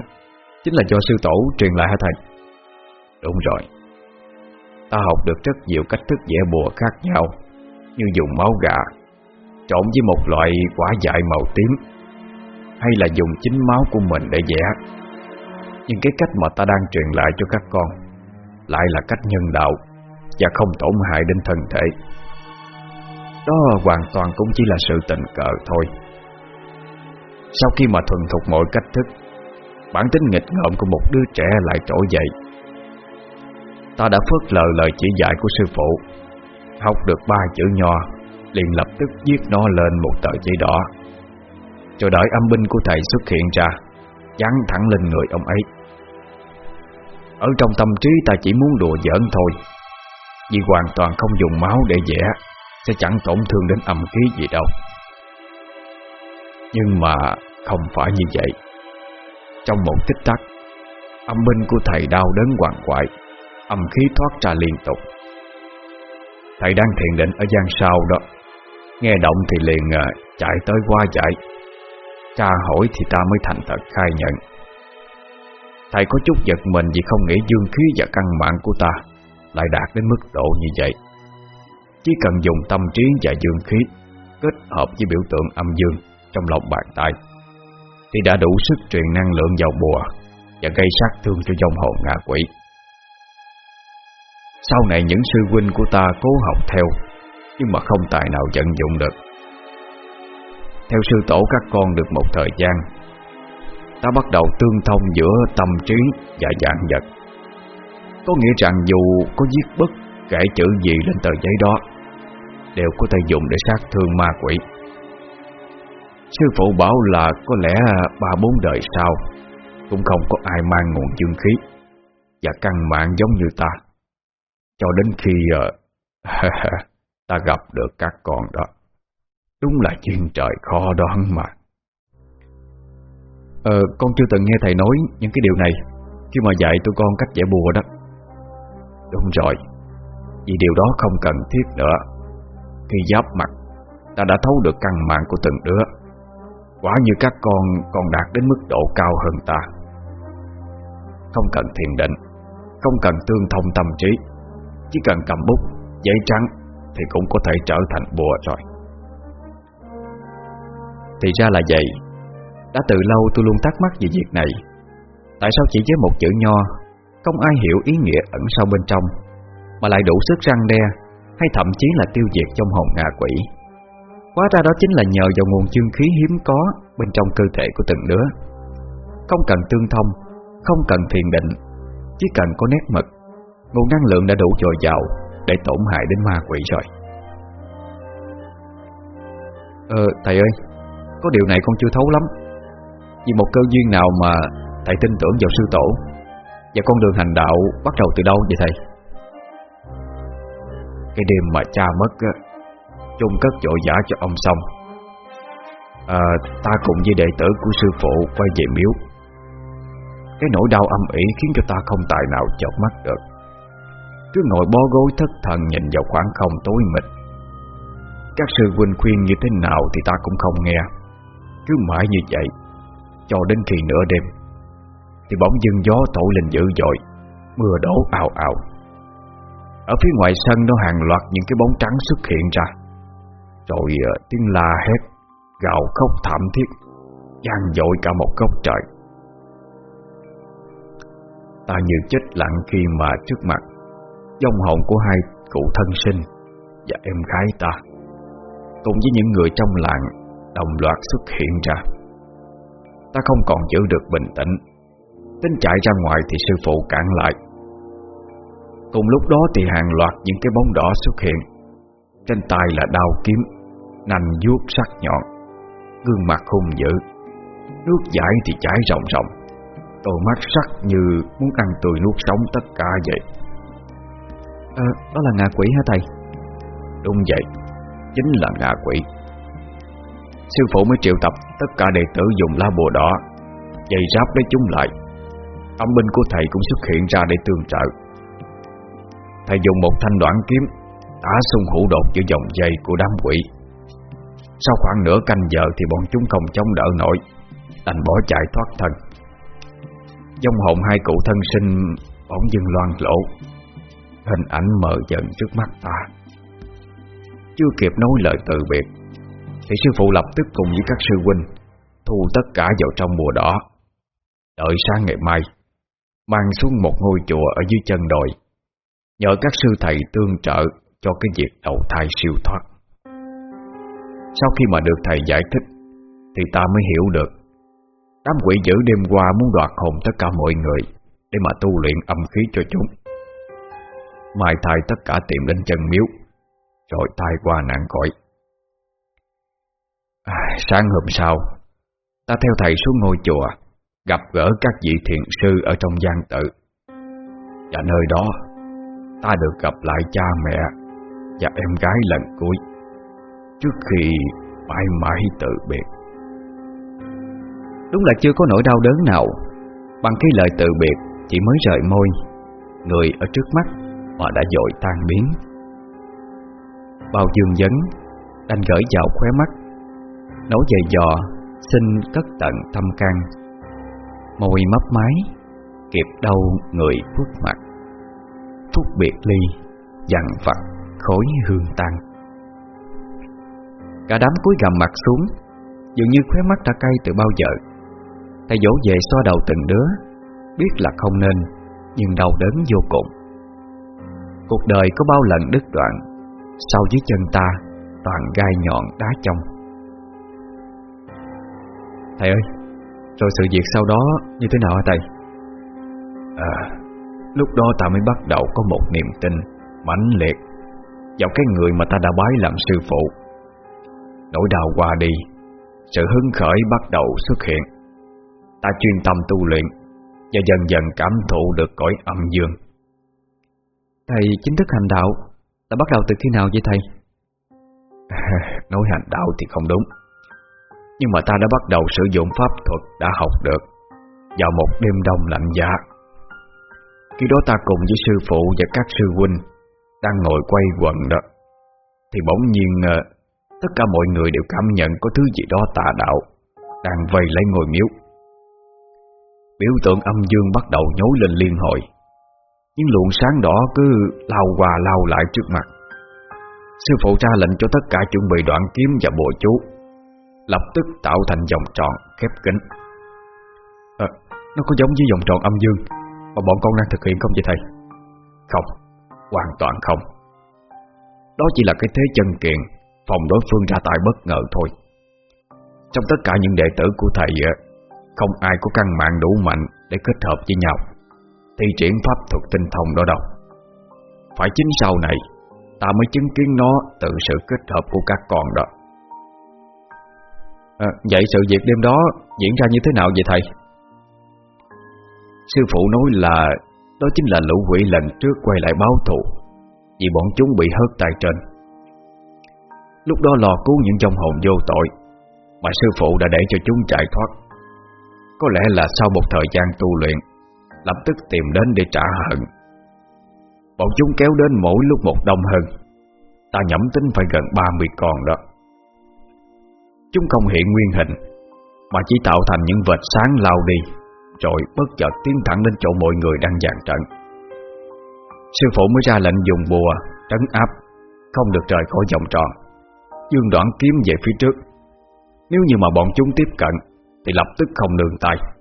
Chính là do sư tổ truyền lại hả thầy? Đúng rồi. Ta học được rất nhiều cách thức vẽ bùa khác nhau, Như dùng máu gà, Trộn với một loại quả dại màu tím, Hay là dùng chính máu của mình để vẽ. Nhưng cái cách mà ta đang truyền lại cho các con Lại là cách nhân đạo Và không tổn hại đến thân thể. Đó hoàn toàn cũng chỉ là sự tình cờ thôi. Sau khi mà thuần thục mọi cách thức, Bản tính nghịch ngợm của một đứa trẻ lại trỗi dậy. Ta đã phớt lờ lời chỉ dạy của sư phụ. Học được ba chữ nho, Liền lập tức viết nó lên một tờ giấy đỏ. Cho đợi âm binh của thầy xuất hiện ra Dán thẳng lên người ông ấy. Ở trong tâm trí ta chỉ muốn đùa giỡn thôi. Vì hoàn toàn không dùng máu để vẽ, Sẽ chẳng tổn thương đến âm khí gì đâu. Nhưng mà không phải như vậy. Trong một tích tắc, Âm binh của thầy đau đớn hoàng quại Âm khí thoát ra liên tục. Thầy đang thiền định ở gian sau đó. Nghe động thì liền uh, chạy tới qua chạy Cha hỏi thì ta mới thành thật khai nhận. Thầy có chút giật mình vì không nghĩ dương khí và căn mạng của ta Lại đạt đến mức độ như vậy. Chỉ cần dùng tâm trí và dương khí Kết hợp với biểu tượng âm dương Trong lòng bàn tay Thì đã đủ sức truyền năng lượng vào bùa Và gây sát thương cho dòng hồn ngạ quỷ sau này những sư huynh của ta cố học theo, Nhưng mà không tài nào vận dụng được. Theo sư tổ các con được một thời gian, Ta bắt đầu tương thông giữa tâm trí và dạng vật. Có nghĩa rằng dù có viết bất kể chữ gì lên tờ giấy đó, Đều có thể dùng để sát thương ma quỷ. Sư phụ bảo là có lẽ ba bốn đời sau, Cũng không có ai mang nguồn dương khí Và căn mạng giống như ta cho đến khi uh, *laughs* ta gặp được các con đó. Đúng là duyên trời khó đoán mà. Ờ, con chưa từng nghe thầy nói những cái điều này Khi mà dạy tụi con cách vẽ bùa đó. Đúng rồi Vì điều đó không cần thiết nữa. Khi giáp mặt Ta đã thấu được căn mạng của từng đứa. Quả như các con còn đạt đến mức độ cao hơn ta. Không cần thiền định Không cần tương thông tâm trí chỉ cần cầm bút, giấy trắng Thì cũng có thể trở thành bùa rồi. Thì ra là vậy. Đã từ lâu tôi luôn thắc mắc về việc này. Tại sao chỉ với một chữ nho Không ai hiểu ý nghĩa ẩn sau bên trong Mà lại đủ sức răng đe Hay thậm chí là tiêu diệt trong hồn ngạ quỷ? Quá ra đó chính là nhờ vào nguồn chương khí hiếm có Bên trong cơ thể của từng đứa. Không cần tương thông Không cần thiền định Chỉ cần có nét mực Nguồn năng lượng đã đủ dồi dào Để tổn hại đến ma quỷ rồi. Ờ thầy ơi Có điều này con chưa thấu lắm. Vì một cơ duyên nào mà Thầy tin tưởng vào sư tổ? Và con đường hành đạo bắt đầu từ đâu vậy thầy? Cái đêm mà cha mất á chung cất vội giả cho ông xong. À, Ta cùng với đệ tử của sư phụ quay về miếu. Cái nỗi đau âm ỉ khiến cho ta không tài nào chợp mắt được. Cứ ngồi bó gối thất thần nhìn vào khoảng không tối mịt. Các sư huynh khuyên như thế nào thì ta cũng không nghe. Cứ mãi như vậy, Cho đến khi nửa đêm, Thì bỗng dưng gió thổi lên dữ dội, Mưa đổ ào ào. Ở phía ngoài sân nó hàng loạt những cái bóng trắng xuất hiện ra. Rồi ờ, tiếng la hét, Gào khóc thảm thiết gian dội cả một góc trời. Ta như chết lặng khi mà trước mặt dòng hồn của hai cụ thân sinh Và em gái ta Cùng với những người trong làng Đồng loạt xuất hiện ra. Ta không còn giữ được bình tĩnh, Tính chạy ra ngoài thì sư phụ cản lại. Cùng lúc đó thì hàng loạt những cái bóng đỏ xuất hiện, Trên tay là đao kiếm, Nành vuốt sắc nhọn, Gương mặt hung dữ, Nước giải thì chảy rộng rộng Đôi mắt sắc như muốn ăn tươi nuốt sống tất cả vậy à, Đó là ngạ quỷ hả thầy? Đúng vậy. Chính là ngạ quỷ. Sư phụ mới triệu tập tất cả đệ tử dùng lá bùa đỏ Dày ráp lấy chúng lại. Âm binh của thầy cũng xuất hiện ra để tương trợ. Thầy dùng một thanh đoạn kiếm Đã xung hữu đột giữa dòng dây của đám quỷ. Sau khoảng nửa canh giờ Thì bọn chúng không chống đỡ nổi Đành bỏ chạy thoát thân. Dông hồn hai cụ thân sinh Bỗng dưng loan lỗ. Hình ảnh mờ dần trước mắt ta. Chưa kịp nói lời từ biệt, Thì sư phụ lập tức cùng với các sư huynh Thu tất cả vào trong mùa đỏ. Đợi sáng ngày mai, Mang xuống một ngôi chùa ở dưới chân đồi, Nhờ các sư thầy tương trợ Cho cái việc đầu thai siêu thoát. Sau khi mà được thầy giải thích, Thì ta mới hiểu được, Đám quỷ dữ đêm qua muốn đoạt hồn tất cả mọi người Để mà tu luyện âm khí cho chúng. Mai thai tất cả tìm đến chân miếu. Rồi tai qua nạn cõi à, Sáng hôm sau Ta theo thầy xuống ngôi chùa Gặp gỡ các vị thiền sư ở trong gian tự. Và nơi đó Ta được gặp lại cha mẹ Và em gái lần cuối Trước khi mãi mãi tự biệt. Đúng là chưa có nỗi đau đớn nào Bằng cái lời từ biệt Chỉ mới rời môi Người ở trước mắt. Mà đã dội tan biến. Bao dương vấn Đành gửi vào khóe mắt. Nấu dày dò, Xin cất tận tâm can. Môi mấp mái Kịp đâu người khuất mặt. Phút biệt ly, Dằn vặt khối hương tan. Cả đám cúi gầm mặt xuống, Dường như khóe mắt đã cay từ bao giờ. Thầy dỗ về xoa đầu từng đứa, Biết là không nên, Nhưng đau đớn vô cùng. Cuộc đời có bao lần đứt đoạn Sau dưới chân ta Toàn gai nhọn đá trong Thầy ơi Rồi sự việc sau đó như thế nào hả thầy À Lúc đó ta mới bắt đầu có một niềm tin mãnh liệt vào cái người mà ta đã bái làm sư phụ. Nỗi đau qua đi, sự hứng khởi bắt đầu xuất hiện. Ta chuyên tâm tu luyện và dần dần cảm thụ được cõi âm dương. Thầy chính thức hành đạo. Là bắt đầu từ khi nào vậy thầy? *laughs* Nói hành đạo thì không đúng. Nhưng mà ta đã bắt đầu sử dụng pháp thuật đã học được Vào một đêm đông lạnh giá. Khi đó ta cùng với sư phụ và các sư huynh Đang ngồi quay quần đó, Thì bỗng nhiên ờ, Tất cả mọi người đều cảm nhận có thứ gì đó tà đạo Đang vây lấy ngôi miếu. Biểu tượng âm dương bắt đầu nhối lên liên hồi. Những luồng sáng đỏ cứ lao qua lao lại trước mặt. Sư phụ ra lệnh cho tất cả chuẩn bị đoạn kiếm và bộ chú Lập tức tạo thành vòng tròn khép kín. À, Nó có giống với vòng tròn âm dương Mà bọn con đang thực hiện không vậy thầy? Không Hoàn toàn không. Đó chỉ là cái thế chân kiện Phòng đối phương ra tại bất ngờ thôi. Trong tất cả những đệ tử của thầy ờ, Không ai có căn mạng đủ mạnh Để kết hợp với nhau. Thi triển pháp thuật tinh thông đó đâu. Phải chính sau này Ta mới chứng kiến nó từ sự kết hợp của các con đó. À, Vậy sự việc đêm đó diễn ra như thế nào vậy thầy? Sư phụ nói là Đó chính là lũ quỷ lần trước quay lại báo thù Vì bọn chúng bị hớt tại trên. Lúc đó lò cứu những trong hồn vô tội Mà sư phụ đã để cho chúng chạy thoát. Có lẽ là sau một thời gian tu luyện Lập tức tìm đến để trả hận. Bọn chúng kéo đến mỗi lúc một đông hơn. Ta nhẩm tính phải gần 30 con đó. Chúng không hiện nguyên hình, Mà chỉ tạo thành những vệt sáng lao đi, Rồi bất chợt tiến thẳng đến chỗ mọi người đang dàn trận. Sư phụ mới ra lệnh dùng bùa, Trấn áp, Không được rời khỏi vòng tròn, Dương đoạn kiếm về phía trước. Nếu như mà bọn chúng tiếp cận, Thì lập tức không lường tay.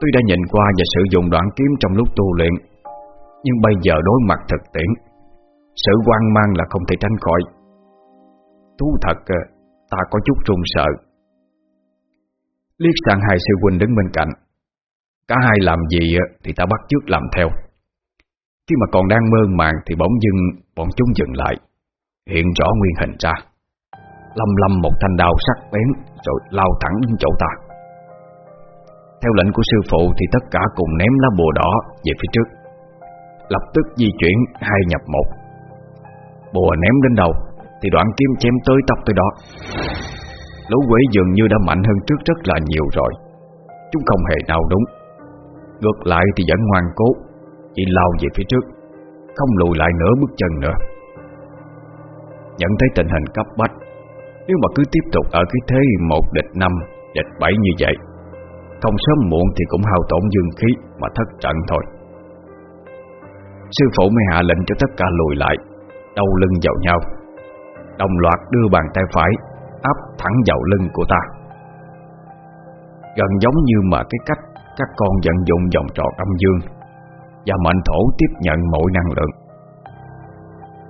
Tôi đã nhìn qua và sử dụng đoạn kiếm trong lúc tu luyện, Nhưng bây giờ đối mặt thực tiễn, Sự quan mang là không thể tránh khỏi. Thú thật ờ, Ta có chút run sợ. Liếc sang hai sư huynh đứng bên cạnh, Cả hai làm gì ờ, thì ta bắt trước làm theo. Khi mà còn đang mơ màng Thì bỗng dưng bọn chúng dừng lại, Hiện rõ nguyên hình ra. Lâm lâm một thanh đao sắc bén, Rồi lao thẳng đến chỗ ta. Theo lệnh của sư phụ Thì tất cả cùng ném lá bùa đỏ Về phía trước. Lập tức di chuyển hai nhập một. Bùa ném đến đầu, Thì đoạn kiếm chém tới tóc tới đó. Lũ quỷ dường như đã mạnh hơn trước rất là nhiều rồi. Chúng không hề nào đúng Ngược lại thì vẫn ngoan cố, Chỉ lao về phía trước, Không lùi lại nửa bước chân nữa. Nhận thấy tình hình cấp bách, Nếu mà cứ tiếp tục ở cái thế một địch năm, Địch bảy như vậy không sớm muộn thì cũng hao tổn dương khí Mà thất trận thôi. Sư phụ mới hạ lệnh cho tất cả lùi lại, Đầu lưng vào nhau. Đồng loạt đưa bàn tay phải Áp thẳng vào lưng của ta. Gần giống như mà cái cách Các con vận dụng dòng trọt âm dương Và mệnh thổ tiếp nhận mọi năng lượng.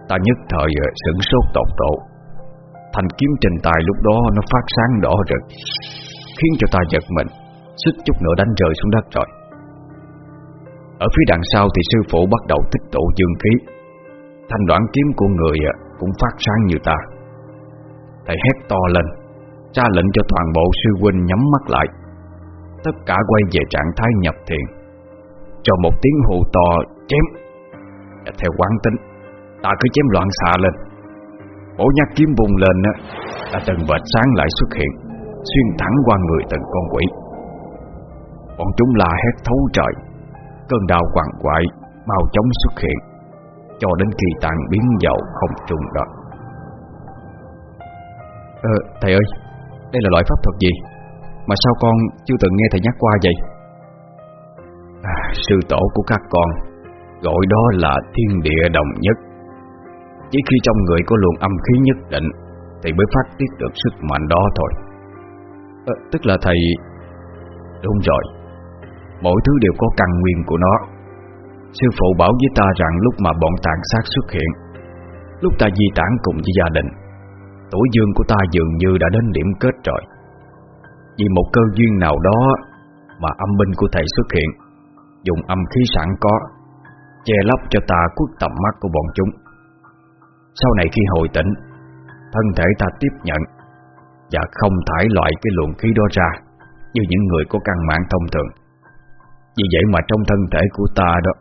Ta nhất thời ờ, sửng sốt tột độ. Thanh kiếm trên tay lúc đó Nó phát sáng đỏ rực, Khiến cho ta giật mình. Xích chút nữa đánh rơi xuống đất rồi. Ở phía đằng sau thì sư phụ bắt đầu tích tụ dương khí. Thanh đoạn kiếm của người à, cũng phát sáng như ta. Thầy hét to lên, Ra lệnh cho toàn bộ sư huynh nhắm mắt lại. Tất cả quay về trạng thái nhập thiền. Cho một tiếng hù to, chém. Và theo quán tính, Ta cứ chém loạn xạ lên. Bổ nhát kiếm bùng lên à, Đã từng vệt sáng lại xuất hiện, Xuyên thẳng qua người từng con quỷ. Bọn chúng la hét thấu trời. Cơn đau quằn quại Mau chóng xuất hiện Cho đến khi tàn biến dầu không trùng đó Ờ, thầy ơi Đây là loại pháp thuật gì? Mà sao con chưa từng nghe thầy nhắc qua vậy? À, Sư tổ của các con Gọi đó là thiên địa đồng nhất. Chỉ khi trong người có luồng âm khí nhất định Thì mới phát tiết được sức mạnh đó thôi. À, Tức là thầy Đúng rồi. Mỗi thứ đều có căn nguyên của nó. Sư phụ bảo với ta rằng lúc mà bọn tàn sát xuất hiện, Lúc ta di tản cùng với gia đình, Tuổi dương của ta dường như đã đến điểm kết rồi. Vì một cơ duyên nào đó Mà âm binh của thầy xuất hiện, Dùng âm khí sẵn có, Che lấp cho ta khuất tầm mắt của bọn chúng. Sau này khi hồi tỉnh, Thân thể ta tiếp nhận Và không thải loại cái luồng khí đó ra Như những người có căn mạng thông thường. Vì vậy mà trong thân thể của ta đó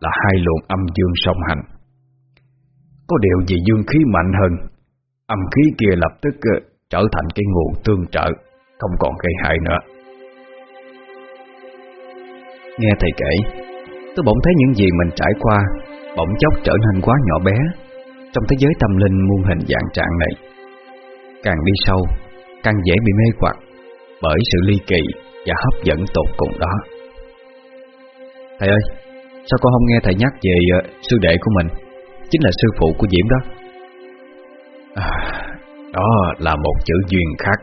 Là hai luồng âm dương song hành. Có điều gì dương khí mạnh hơn, Âm khí kia lập tức ờ, trở thành cái nguồn tương trợ, Không còn gây hại nữa. Nghe thầy kể, Tôi bỗng thấy những gì mình trải qua Bỗng chốc trở nên quá nhỏ bé Trong thế giới tâm linh muôn hình dạng trạng này. Càng đi sâu, Càng dễ bị mê hoặc Bởi sự ly kỳ và hấp dẫn tột cùng đó. Thầy ơi Sao con không nghe thầy nhắc về uh, sư đệ của mình? Chính là sư phụ của Diễm đó. À, Đó là một chữ duyên khác.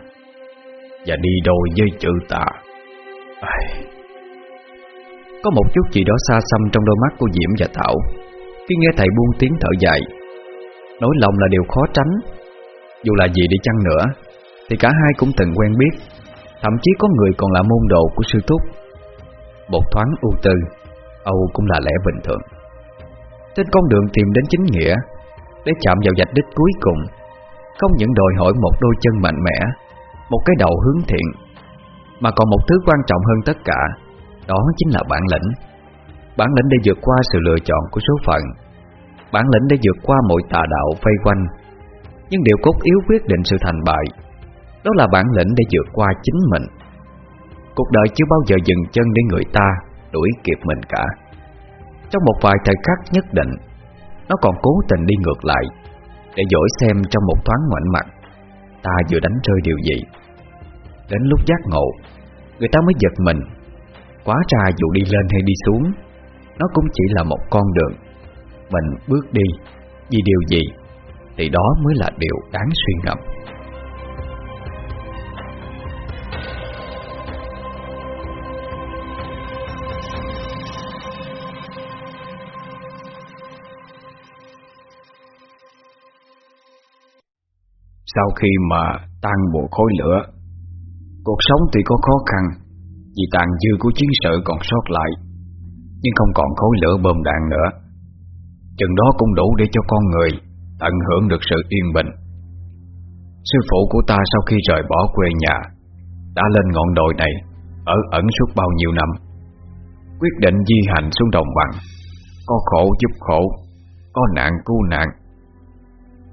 Và đi đôi với chữ tà à, Có một chút gì đó xa xăm trong đôi mắt của Diễm và Thảo. Khi nghe thầy buông tiếng thở dài Nỗi lòng là điều khó tránh. Dù là gì đi chăng nữa Thì cả hai cũng từng quen biết. Thậm chí có người còn là môn đồ của sư thúc. Một thoáng ưu tư Âu cũng là lẽ bình thường. Trên con đường tìm đến chính nghĩa, Để chạm vào dạch đích cuối cùng, Không những đòi hỏi một đôi chân mạnh mẽ, Một cái đầu hướng thiện, Mà còn một thứ quan trọng hơn tất cả, Đó chính là bản lĩnh. Bản lĩnh để vượt qua sự lựa chọn của số phận, Bản lĩnh để vượt qua mọi tà đạo vây quanh. Nhưng điều cốt yếu quyết định sự thành bại, Đó là bản lĩnh để vượt qua chính mình. Cuộc đời chưa bao giờ dừng chân để người ta đuổi kịp mình cả. Trong một vài thời khắc nhất định, Nó còn cố tình đi ngược lại Để dỗi xem trong một thoáng ngoảnh mặt, Ta vừa đánh rơi điều gì. Đến lúc giác ngộ, Người ta mới giật mình. Quá ra dù đi lên hay đi xuống, Nó cũng chỉ là một con đường. Mình bước đi Vì điều gì, Thì đó mới là điều đáng suy ngẫm. Sau khi mà tan bộ khối lửa, Cuộc sống tuy có khó khăn, Vì tàn dư của chiến sự còn sót lại, Nhưng không còn khối lửa bơm đạn nữa. Chừng đó cũng đủ để cho con người Tận hưởng được sự yên bình. Sư phụ của ta sau khi rời bỏ quê nhà, Đã lên ngọn đồi này Ở ẩn suốt bao nhiêu năm. Quyết định di hành xuống đồng bằng, Có khổ giúp khổ, Có nạn cứu nạn.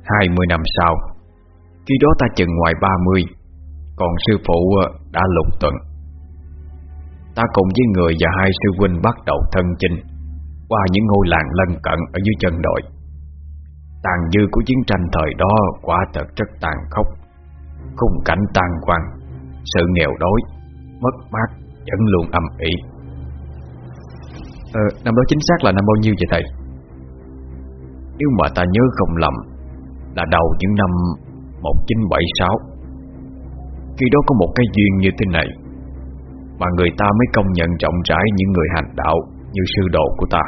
Hai mươi năm sau khi đó ta chừng ngoài 30 Còn sư phụ ờ, đã lục tuần. Ta cùng với người và hai sư huynh bắt đầu thân chinh Qua những ngôi làng lân cận ở dưới chân đồi. Tàn dư của chiến tranh thời đó quả thật rất tàn khốc Khung cảnh tan quang Sự nghèo đói Mất mát vẫn luôn âm ỉ. Ờ, năm đó chính xác là năm bao nhiêu vậy thầy? Nếu mà ta nhớ không lầm Là đầu những năm 1976 Khi đó có một cái duyên như thế này, Mà người ta mới công nhận rộng rãi những người hành đạo Như sư đồ của ta.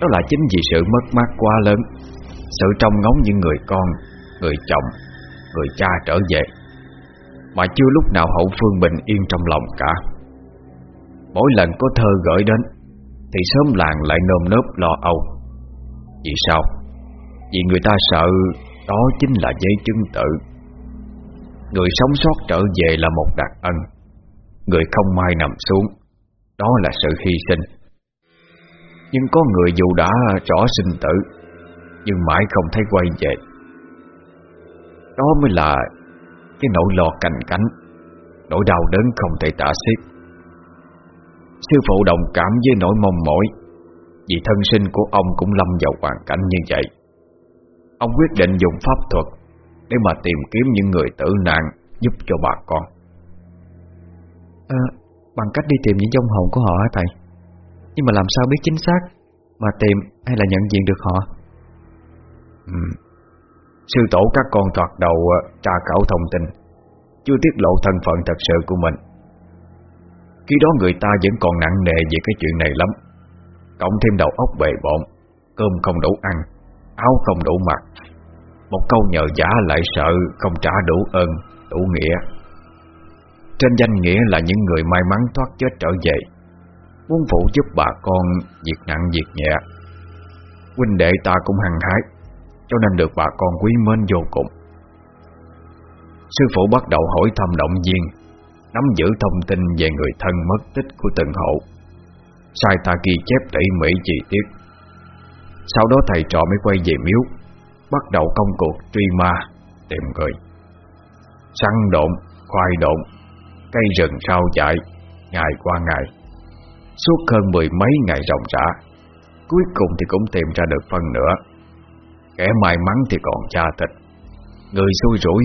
Đó là chính vì sự mất mát quá lớn, Sự trông ngóng những người con, Người chồng, Người cha trở về, Mà chưa lúc nào hậu phương bình yên trong lòng cả. Mỗi lần có thơ gửi đến, Thì sớm làng lại nơm nớp lo âu. Vì sao? Vì người ta sợ đó chính là giấy chứng tự. Người sống sót trở về là một đặc ân. Người không may nằm xuống, Đó là sự hy sinh. Nhưng có người dù đã rõ sinh tử, Nhưng mãi không thấy quay về. Đó mới là Cái nỗi lo cành cánh, Nỗi đau đớn không thể tả xiết. Sư phụ đồng cảm với nỗi mong mỏi, Vì thân sinh của ông cũng lâm vào hoàn cảnh như vậy. Ông quyết định dùng pháp thuật Để mà tìm kiếm những người tử nạn Giúp cho bà con. À, Bằng cách đi tìm những dông hồn của họ hả thầy? Nhưng mà làm sao biết chính xác Mà tìm hay là nhận diện được họ? Ừ. Sư tổ các con thoạt đầu ờ, tra khảo thông tin Chưa tiết lộ thân phận thật sự của mình. Khi đó người ta vẫn còn nặng nề về cái chuyện này lắm. Cộng thêm đầu óc bề bộn Cơm không đủ ăn Áo không đủ mặc. Một câu nhờ giả lại sợ Không trả đủ ơn, đủ nghĩa. Trên danh nghĩa là những người may mắn thoát chết trở về Muốn phụ giúp bà con Việc nặng việc nhẹ. Huynh đệ ta cũng hăng hái Cho nên được bà con quý mến vô cùng. Sư phụ bắt đầu hỏi thăm động viên Nắm giữ thông tin về người thân mất tích của từng hộ. Sai ta ghi chép tỉ mỉ chi tiết sau đó thầy trò mới quay về miếu Bắt đầu công cuộc truy ma Tìm người. Săn độn, khoai độn Cây rừng sao chạy Ngày qua ngày. Suốt hơn mười mấy ngày ròng rã Cuối cùng thì cũng tìm ra được phần nữa. Kẻ may mắn thì còn cha thịt. Người xui rủi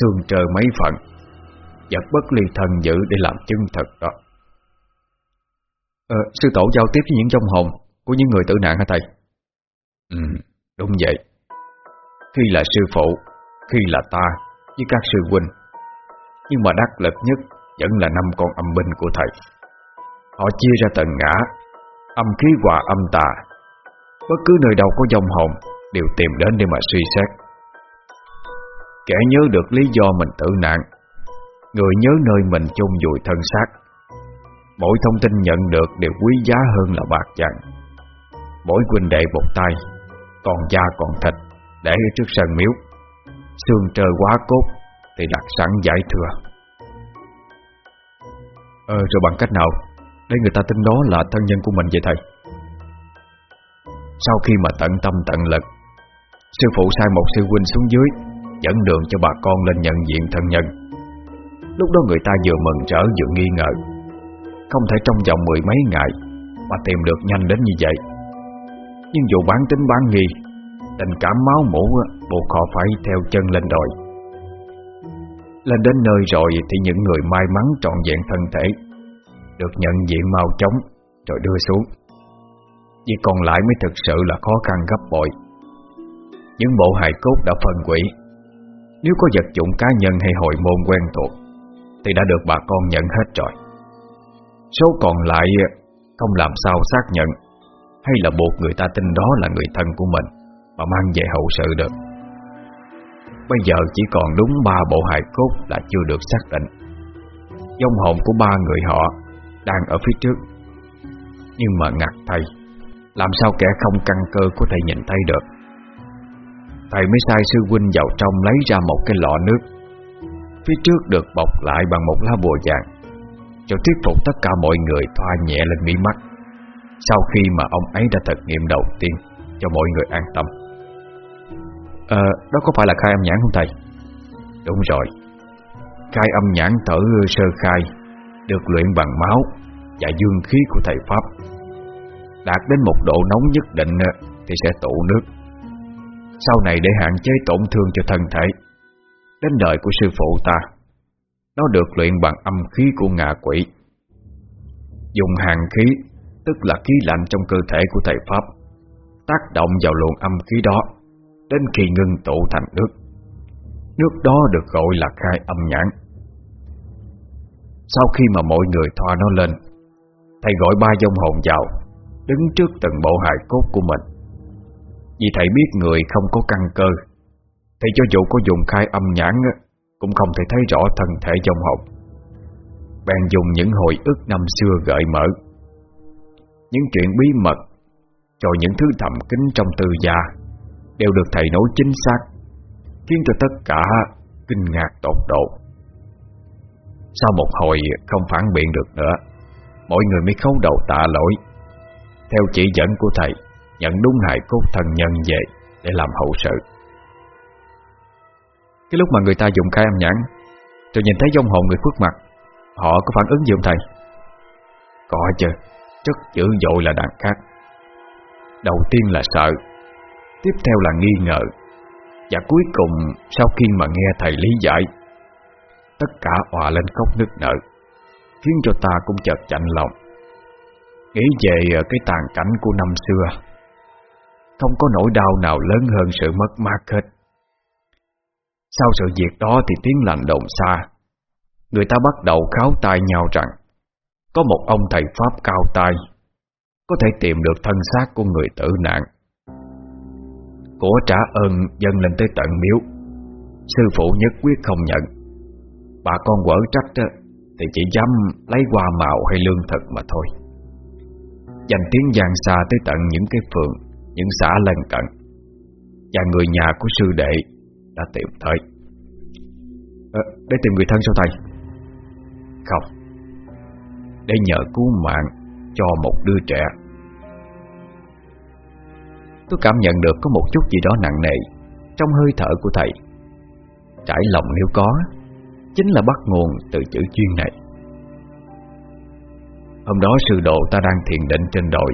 Xương trơ mấy phần. Giật bất ly thân dữ để làm chứng thật đó. Ờ, Sư tổ giao tiếp với những trong hồn Của những người tử nạn hả thầy? Ừ, đúng vậy. Khi là sư phụ khi là ta với các sư huynh. Nhưng mà đắc lực nhất Vẫn là năm con âm binh của thầy. Họ chia ra tầng ngã Âm khí hòa âm tà. Bất cứ nơi đâu có dòng hồn Đều tìm đến để mà suy xét. Kẻ nhớ được lý do mình tử nạn Người nhớ nơi mình chôn vùi thân xác Mỗi thông tin nhận được đều quý giá hơn là bạc vàng. Mỗi huynh đệ một tay còn da còn thịt, Để ở trước sân miếu. Xương trơ quá cốt Thì đặt sẵn giải thừa. Ờ rồi bằng cách nào Để người ta tin đó là thân nhân của mình vậy thầy? Sau khi mà tận tâm tận lực, Sư phụ sai một sư huynh xuống dưới, Dẫn đường cho bà con lên nhận diện thân nhân. Lúc đó người ta vừa mừng rỡ vừa nghi ngờ. Không thể trong vòng mười mấy ngày Mà tìm được nhanh đến như vậy. Nhưng dù bán tính bán nghi Tình cảm máu mủ Buộc họ phải theo chân lên đồi. Lên đến nơi rồi Thì những người may mắn trọn vẹn thân thể Được nhận diện mau chóng Rồi đưa xuống. Chỉ còn lại mới thực sự là khó khăn gấp bội. Những bộ hài cốt đã phân quỷ Nếu có vật dụng cá nhân hay hội môn quen thuộc Thì đã được bà con nhận hết rồi. Số còn lại Không làm sao xác nhận. Hay là buộc người ta tin đó là người thân của mình Mà mang về hậu sự được? Bây giờ chỉ còn đúng ba bộ hài cốt là chưa được xác định. Dông hồn của ba người họ Đang ở phía trước. Nhưng mà ngặt thầy, Làm sao kẻ không căn cơ có thể nhìn thấy được? Thầy mới sai sư huynh vào trong lấy ra một cái lọ nước, Phía trước được bọc lại bằng một lá bùa vàng, Cho thuyết phục tất cả mọi người thoa nhẹ lên mí mắt. Sau khi mà ông ấy đã thực nghiệm đầu tiên Cho mọi người an tâm. Ờ, đó có phải là khai âm nhãn không thầy? Đúng rồi. Khai âm nhãn thở sơ khai Được luyện bằng máu Và dương khí của thầy Pháp. Đạt đến một độ nóng nhất định ờ, Thì sẽ tụ nước. Sau này để hạn chế tổn thương cho thân thể Đến đời của sư phụ ta Nó được luyện bằng âm khí của ngạ quỷ. Dùng hàng khí Tức là khí lạnh trong cơ thể của thầy Pháp, Tác động vào luồng âm khí đó Đến khi ngưng tụ thành nước. Nước đó được gọi là khai âm nhãn. Sau khi mà mọi người thoa nó lên, Thầy gọi ba dông hồn vào, Đứng trước từng bộ hài cốt của mình. Vì thầy biết người không có căn cơ Thì cho dù có dùng khai âm nhãn Cũng không thể thấy rõ thân thể dông hồn. Bèn dùng những hồi ức năm xưa gợi mở. Những chuyện bí mật, Cho những thứ thầm kín trong tư gia, Đều được thầy nói chính xác, Khiến cho tất cả kinh ngạc tột độ. Sau một hồi không phản biện được nữa, Mọi người mới khấu đầu tạ lỗi. Theo chỉ dẫn của thầy, Nhận đúng hài cốt thần nhân về Để làm hậu sự. Cái lúc mà người ta dùng khai âm nhãn Rồi nhìn thấy dông hồn người phước mặt, Họ có phản ứng gì không thầy? Có chứ. Rất dữ dội là đàn khác. Đầu tiên là sợ, Tiếp theo là nghi ngờ. Và cuối cùng, sau khi mà nghe thầy lý giải, Tất cả hòa lên khóc nức nở, Khiến cho ta cũng chợt chạnh lòng. Nghĩ về ờ, cái tàn cảnh của năm xưa, Không có nỗi đau nào lớn hơn sự mất mát hết. Sau sự việc đó thì tiếng lành đồn xa. Người ta bắt đầu kháo tai nhau rằng có một ông thầy Pháp cao tay Có thể tìm được thân xác của người tử nạn. Của trả ơn dâng lên tới tận miếu. Sư phụ nhất quyết không nhận. Bà con quở trách đó, Thì chỉ dám lấy hoa màu hay lương thực mà thôi. Dành tiếng giang xa tới tận những cái phường Những xã lân cận. Và người nhà của sư đệ Đã tìm thấy. À, Để tìm người thân sao thầy. Không. Để nhờ cứu mạng Cho một đứa trẻ. Tôi cảm nhận được có một chút gì đó nặng nề Trong hơi thở của thầy. Trải lòng nếu có, Chính là bắt nguồn từ chữ chuyên này. Hôm đó sư đồ ta đang thiền định trên đồi,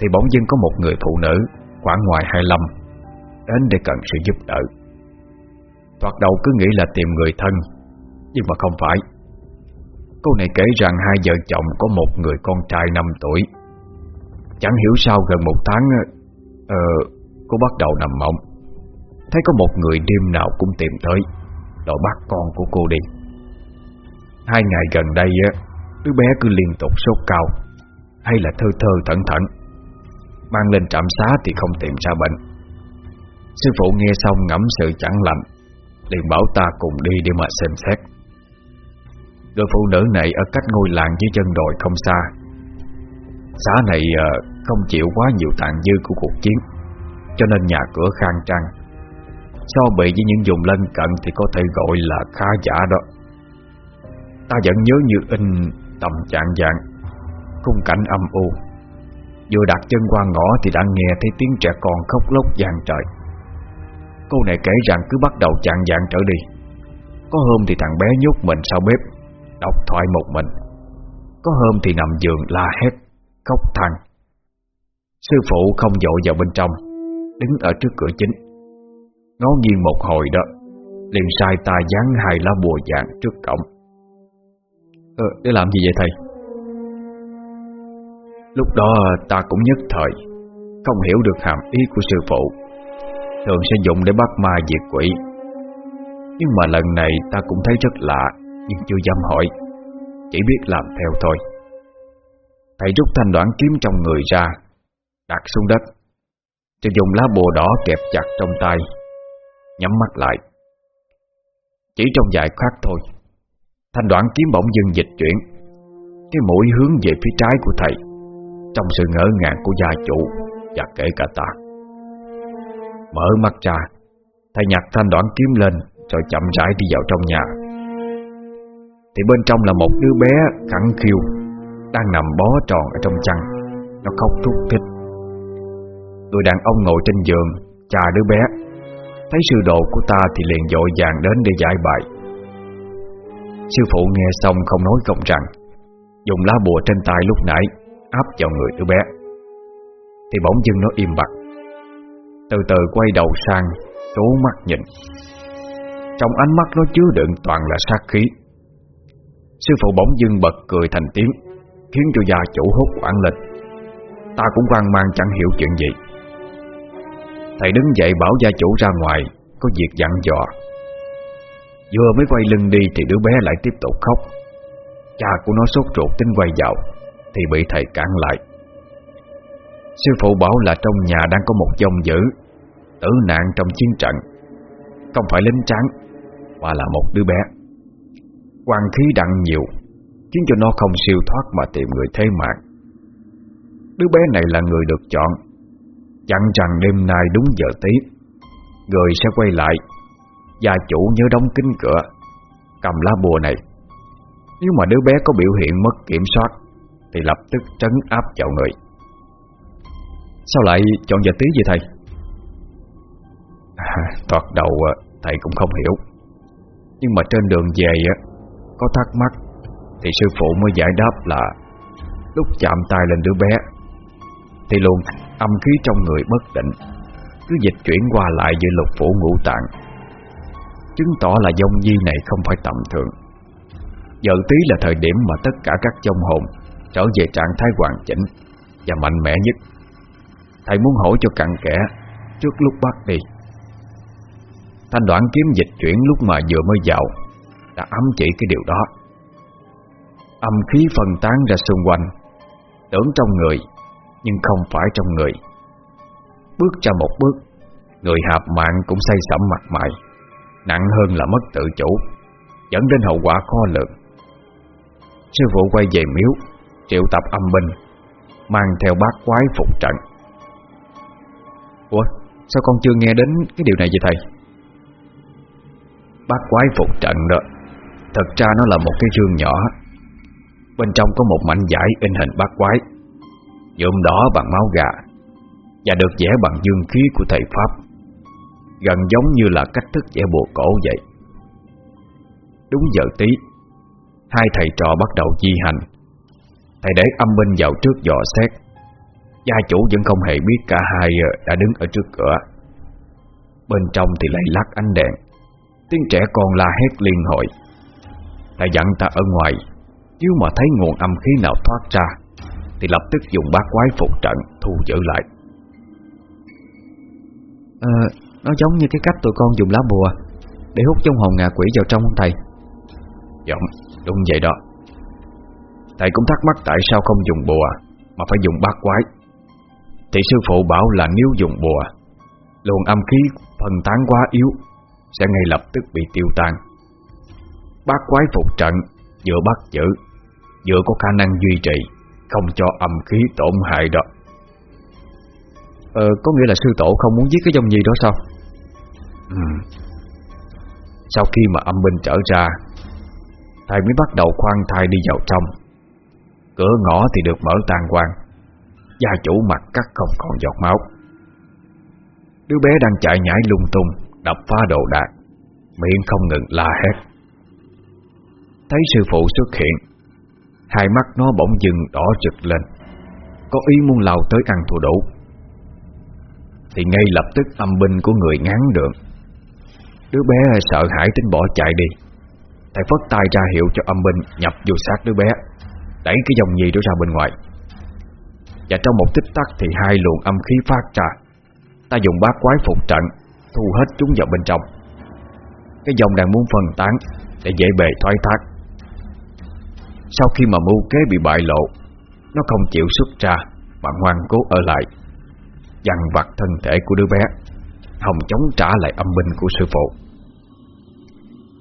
Thì bỗng dưng có một người phụ nữ Khoảng ngoài 25 Đến để cần sự giúp đỡ. Thoạt đầu cứ nghĩ là tìm người thân, Nhưng mà không phải. Cô này kể rằng hai vợ chồng có một người con trai 5 tuổi. Chẳng hiểu sao gần một tháng Ờ, cô bắt đầu nằm mộng. Thấy có một người đêm nào cũng tìm tới. Đòi bắt con của cô đi. Hai ngày gần đây Đứa bé cứ liên tục sốt cao Hay là thơ thơ thẩn thẩn. Mang lên trạm xá thì không tìm ra bệnh. Sư phụ nghe xong ngẫm sự chẳng lành liền bảo ta cùng đi để mà xem xét. Người phụ nữ này ở cách ngôi làng dưới chân đồi không xa. Xã này ờ, không chịu quá nhiều tàn dư của cuộc chiến, Cho nên nhà cửa khang trang. So bị với những vùng lân cận thì có thể gọi là khá giả đó. Ta vẫn nhớ như in tầm trạng dạng, Khung cảnh âm u. Vừa đặt chân qua ngõ thì đã nghe thấy tiếng trẻ con khóc lóc vàng trời. Cô này kể rằng cứ bắt đầu chạng dạng trở đi. Có hôm thì thằng bé nhốt mình sau bếp. Đọc thoại một mình. Có hôm thì nằm giường la hét Khóc than Sư phụ không dội vào bên trong Đứng ở trước cửa chính. Ngó nghiêng một hồi đó liền sai ta dán hai lá bùa dạng trước cổng. Ờ, để làm gì vậy thầy? Lúc đó ta cũng nhất thời Không hiểu được hàm ý của sư phụ. Thường sẽ dùng để bắt ma diệt quỷ. Nhưng mà lần này ta cũng thấy rất lạ. Nhưng chưa dám hỏi. Chỉ biết làm theo thôi. Thầy rút thanh đoạn kiếm trong người ra, Đặt xuống đất. Rồi dùng lá bùa đỏ kẹp chặt trong tay, Nhắm mắt lại. Chỉ trong vài khắc thôi, Thanh đoạn kiếm bỗng dưng dịch chuyển. Cái mũi hướng về phía trái của thầy, Trong sự ngỡ ngàng của gia chủ Và kể cả ta. Mở mắt ra, Thầy nhặt thanh đoạn kiếm lên, Rồi chậm rãi đi vào trong nhà. Thì bên trong là một đứa bé khẳng khiu, Đang nằm bó tròn ở trong chăn. Nó khóc thúc thích Người đàn ông ngồi trên giường, chà đứa bé. Thấy sư đồ của ta thì liền dội vàng đến để giải bài. Sư phụ nghe xong không nói không rằng Dùng lá bùa trên tay lúc nãy Áp vào người đứa bé. Thì bỗng dưng nó im bặt. Từ từ quay đầu sang, Trố mắt nhìn. Trong ánh mắt nó chứa đựng toàn là sát khí. Sư phụ bỗng dưng bật cười thành tiếng, Khiến cho gia chủ hốt quảng lên. Ta cũng hoang mang chẳng hiểu chuyện gì. Thầy đứng dậy bảo gia chủ ra ngoài, Có việc dặn dò. Vừa mới quay lưng đi Thì đứa bé lại tiếp tục khóc. Cha của nó sốt ruột tính quay vào, Thì bị thầy cản lại. Sư phụ bảo là trong nhà đang có một dòng dữ, Tử nạn trong chiến trận. Không phải lính trắng Mà là một đứa bé. Hoàng khí đặng nhiều Khiến cho nó không siêu thoát mà tìm người thế mạng. Đứa bé này là người được chọn. Chẳng rằng đêm nay đúng giờ tí Người sẽ quay lại. Gia chủ nhớ đóng kín cửa Cầm lá bùa này. Nếu mà đứa bé có biểu hiện mất kiểm soát Thì lập tức trấn áp chậu người. Sao lại chọn giờ tí vậy thầy? À, thoạt đầu à, thầy cũng không hiểu. Nhưng mà trên đường về à, có thắc mắc. Thì sư phụ mới giải đáp là, Lúc chạm tay lên đứa bé, Thì luôn âm khí trong người bất định, Cứ dịch chuyển qua lại giữa lục phủ ngũ tạng. Chứng tỏ là dông di này không phải tầm thường. Giờ tí là thời điểm mà tất cả các dông hồn Trở về trạng thái hoàn chỉnh Và mạnh mẽ nhất. Thầy muốn hỏi cho cặn kẽ, Trước lúc bắt đi, Thanh đoạn kiếm dịch chuyển lúc mà vừa mới vào đã ám chỉ cái điều đó. Âm khí phân tán ra xung quanh, Tưởng trong người, Nhưng không phải trong người. Bước ra một bước, Người hạp mạng cũng say sẩm mặt mày, Nặng hơn là mất tự chủ, Dẫn đến hậu quả khó lường. Sư phụ quay về miếu, Triệu tập âm binh, Mang theo bát quái phục trận. Ủa, sao con chưa nghe đến cái điều này vậy thầy? Bát quái phục trận đó. Thật ra nó là một cái rương nhỏ. Bên trong có một mảnh giải in hình bát quái. Nhuộm đỏ bằng máu gà Và được vẽ bằng dương khí của thầy Pháp. Gần giống như là cách thức vẽ bùa cổ vậy. Đúng giờ tí, Hai thầy trò bắt đầu di hành. Thầy để âm binh vào trước dò xét. Gia chủ vẫn không hề biết cả hai ờ, đã đứng ở trước cửa. Bên trong thì lại lắc ánh đèn. Tiếng trẻ con la hét liên hồi. Thầy dặn ta ở ngoài. Nếu mà thấy nguồn âm khí nào thoát ra Thì lập tức dùng bát quái phục trận Thu giữ lại. À, Nó giống như cái cách tụi con dùng lá bùa Để hút trong hồn ngạ quỷ vào trong không thầy? Giống, đúng vậy đó. Thầy cũng thắc mắc tại sao không dùng bùa Mà phải dùng bát quái. Thì sư phụ bảo là nếu dùng bùa Luồng âm khí phần tán quá yếu Sẽ ngay lập tức bị tiêu tan Bác quái phục trận, Vừa bắt giữ Vừa có khả năng duy trì, Không cho âm khí tổn hại đó. Ờ có nghĩa là sư tổ không muốn giết cái dòng gì đó sao? Ừ. Sau khi mà âm binh trở ra, Thầy mới bắt đầu khoan thai đi vào trong. Cửa ngõ thì được mở tàn quang Gia chủ mặt cắt không còn giọt máu. Đứa bé đang chạy nhảy lung tung, Đập phá đồ đạc, Miệng không ngừng la hét. Thấy sư phụ xuất hiện. Hai mắt nó bỗng dừng đỏ rực lên. Có ý muốn lao tới ăn thua đủ. Thì ngay lập tức âm binh của người ngán được, Đứa bé sợ hãi tính bỏ chạy đi. Thầy phất tay ra hiệu cho âm binh nhập vô sát đứa bé. Đẩy cái dòng nhì đó ra bên ngoài. Và trong một tích tắc thì hai luồng âm khí phát ra. Ta dùng bát quái phục trận Thu hết chúng vào bên trong. Cái dòng đang muốn phân tán Để dễ bề thoái thác. Sau khi mà mưu kế bị bại lộ, Nó không chịu xuất ra, Mà ngoan cố ở lại, Dằn vặt thân thể của đứa bé Hồng chống trả lại âm binh của sư phụ.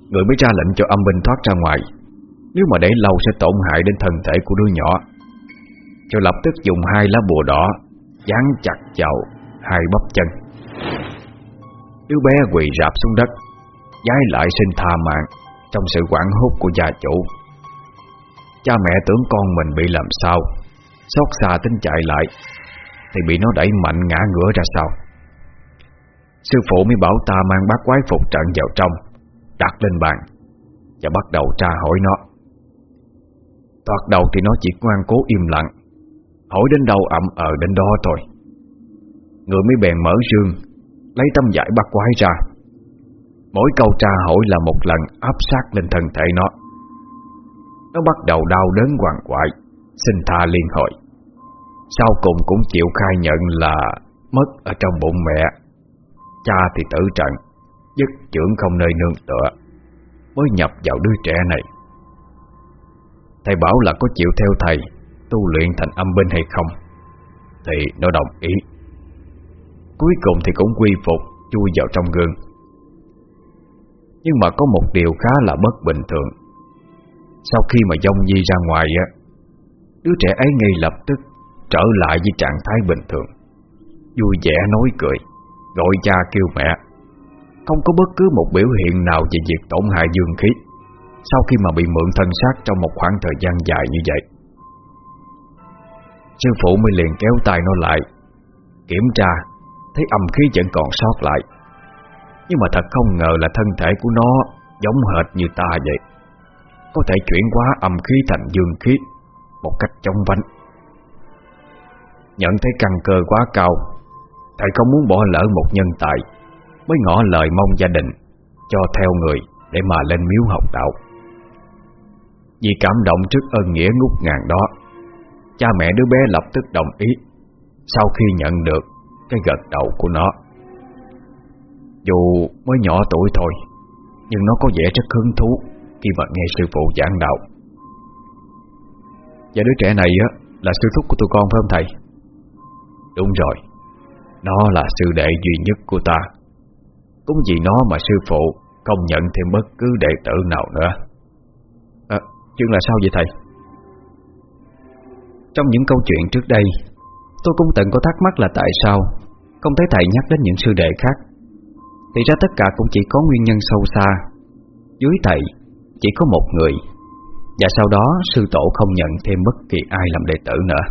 Người mới ra lệnh cho âm binh thoát ra ngoài. Nếu mà để lâu sẽ tổn hại đến thân thể của đứa nhỏ. Cho lập tức dùng hai lá bùa đỏ, Dán chặt vào hai bắp chân. Đứa bé quỳ rạp xuống đất, Giái lại xin tha mạng Trong sự quảng hốt của gia chủ. Cha mẹ tưởng con mình bị làm sao? Xót xa tính chạy lại, Thì bị nó đẩy mạnh ngã ngửa ra sau. Sư phụ mới bảo ta mang bát quái phục trận vào trong, Đặt lên bàn, Và bắt đầu tra hỏi nó. Thoạt đầu thì nó chỉ ngoan cố im lặng, Hỏi đến đâu ậm ờ đến đó thôi. Người mới bèn mở rương Lấy tấm giải bắt quái ra. Mỗi câu tra hỏi là một lần áp sát lên thân thể nó. Nó bắt đầu đau đớn hoàng quại Xin tha liên hồi. Sau cùng cũng chịu khai nhận là Mất ở trong bụng mẹ. Cha thì tử trận Dứt trưởng không nơi nương tựa, Mới nhập vào đứa trẻ này. Thầy bảo là có chịu theo thầy, Tu luyện thành âm binh hay không? Thì nó đồng ý. Cuối cùng thì cũng quy phục, Chui vào trong gương. Nhưng mà có một điều khá là bất bình thường. Sau khi mà dông nhi ra ngoài á, Đứa trẻ ấy ngay lập tức Trở lại với trạng thái bình thường. Vui vẻ nói cười, Gọi cha kêu mẹ. Không có bất cứ một biểu hiện nào Về việc tổn hại dương khí Sau khi mà bị mượn thân xác Trong một khoảng thời gian dài như vậy. Sư phụ mới liền kéo tay nó lại, Kiểm tra, Thấy âm khí vẫn còn sót lại. Nhưng mà thật không ngờ là thân thể của nó Giống hệt như ta vậy. Có thể chuyển hóa âm khí thành dương khí Một cách chóng vánh. Nhận thấy căn cơ quá cao, Thầy không muốn bỏ lỡ một nhân tài, Mới ngỏ lời mong gia đình Cho theo người để mà lên miếu học đạo. Vì cảm động trước ơn nghĩa ngút ngàn đó, Cha mẹ đứa bé lập tức đồng ý Sau khi nhận được cái gật đầu của nó. Dù mới nhỏ tuổi thôi, Nhưng nó có vẻ rất hứng thú. Khi mà nghe sư phụ giảng đạo. Và đứa trẻ này á là sư thúc của tụi con phải không thầy? Đúng rồi. Nó là sư đệ duy nhất của ta. Cũng vì nó mà sư phụ Không nhận thêm bất cứ đệ tử nào nữa. À, Chuyện là sao vậy thầy? Trong những câu chuyện trước đây Tôi cũng từng có thắc mắc là tại sao Không thấy thầy nhắc đến những sư đệ khác. Thì ra tất cả cũng chỉ có nguyên nhân sâu xa. Dưới thầy chỉ có một người. Và sau đó, sư tổ không nhận thêm bất kỳ ai làm đệ tử nữa.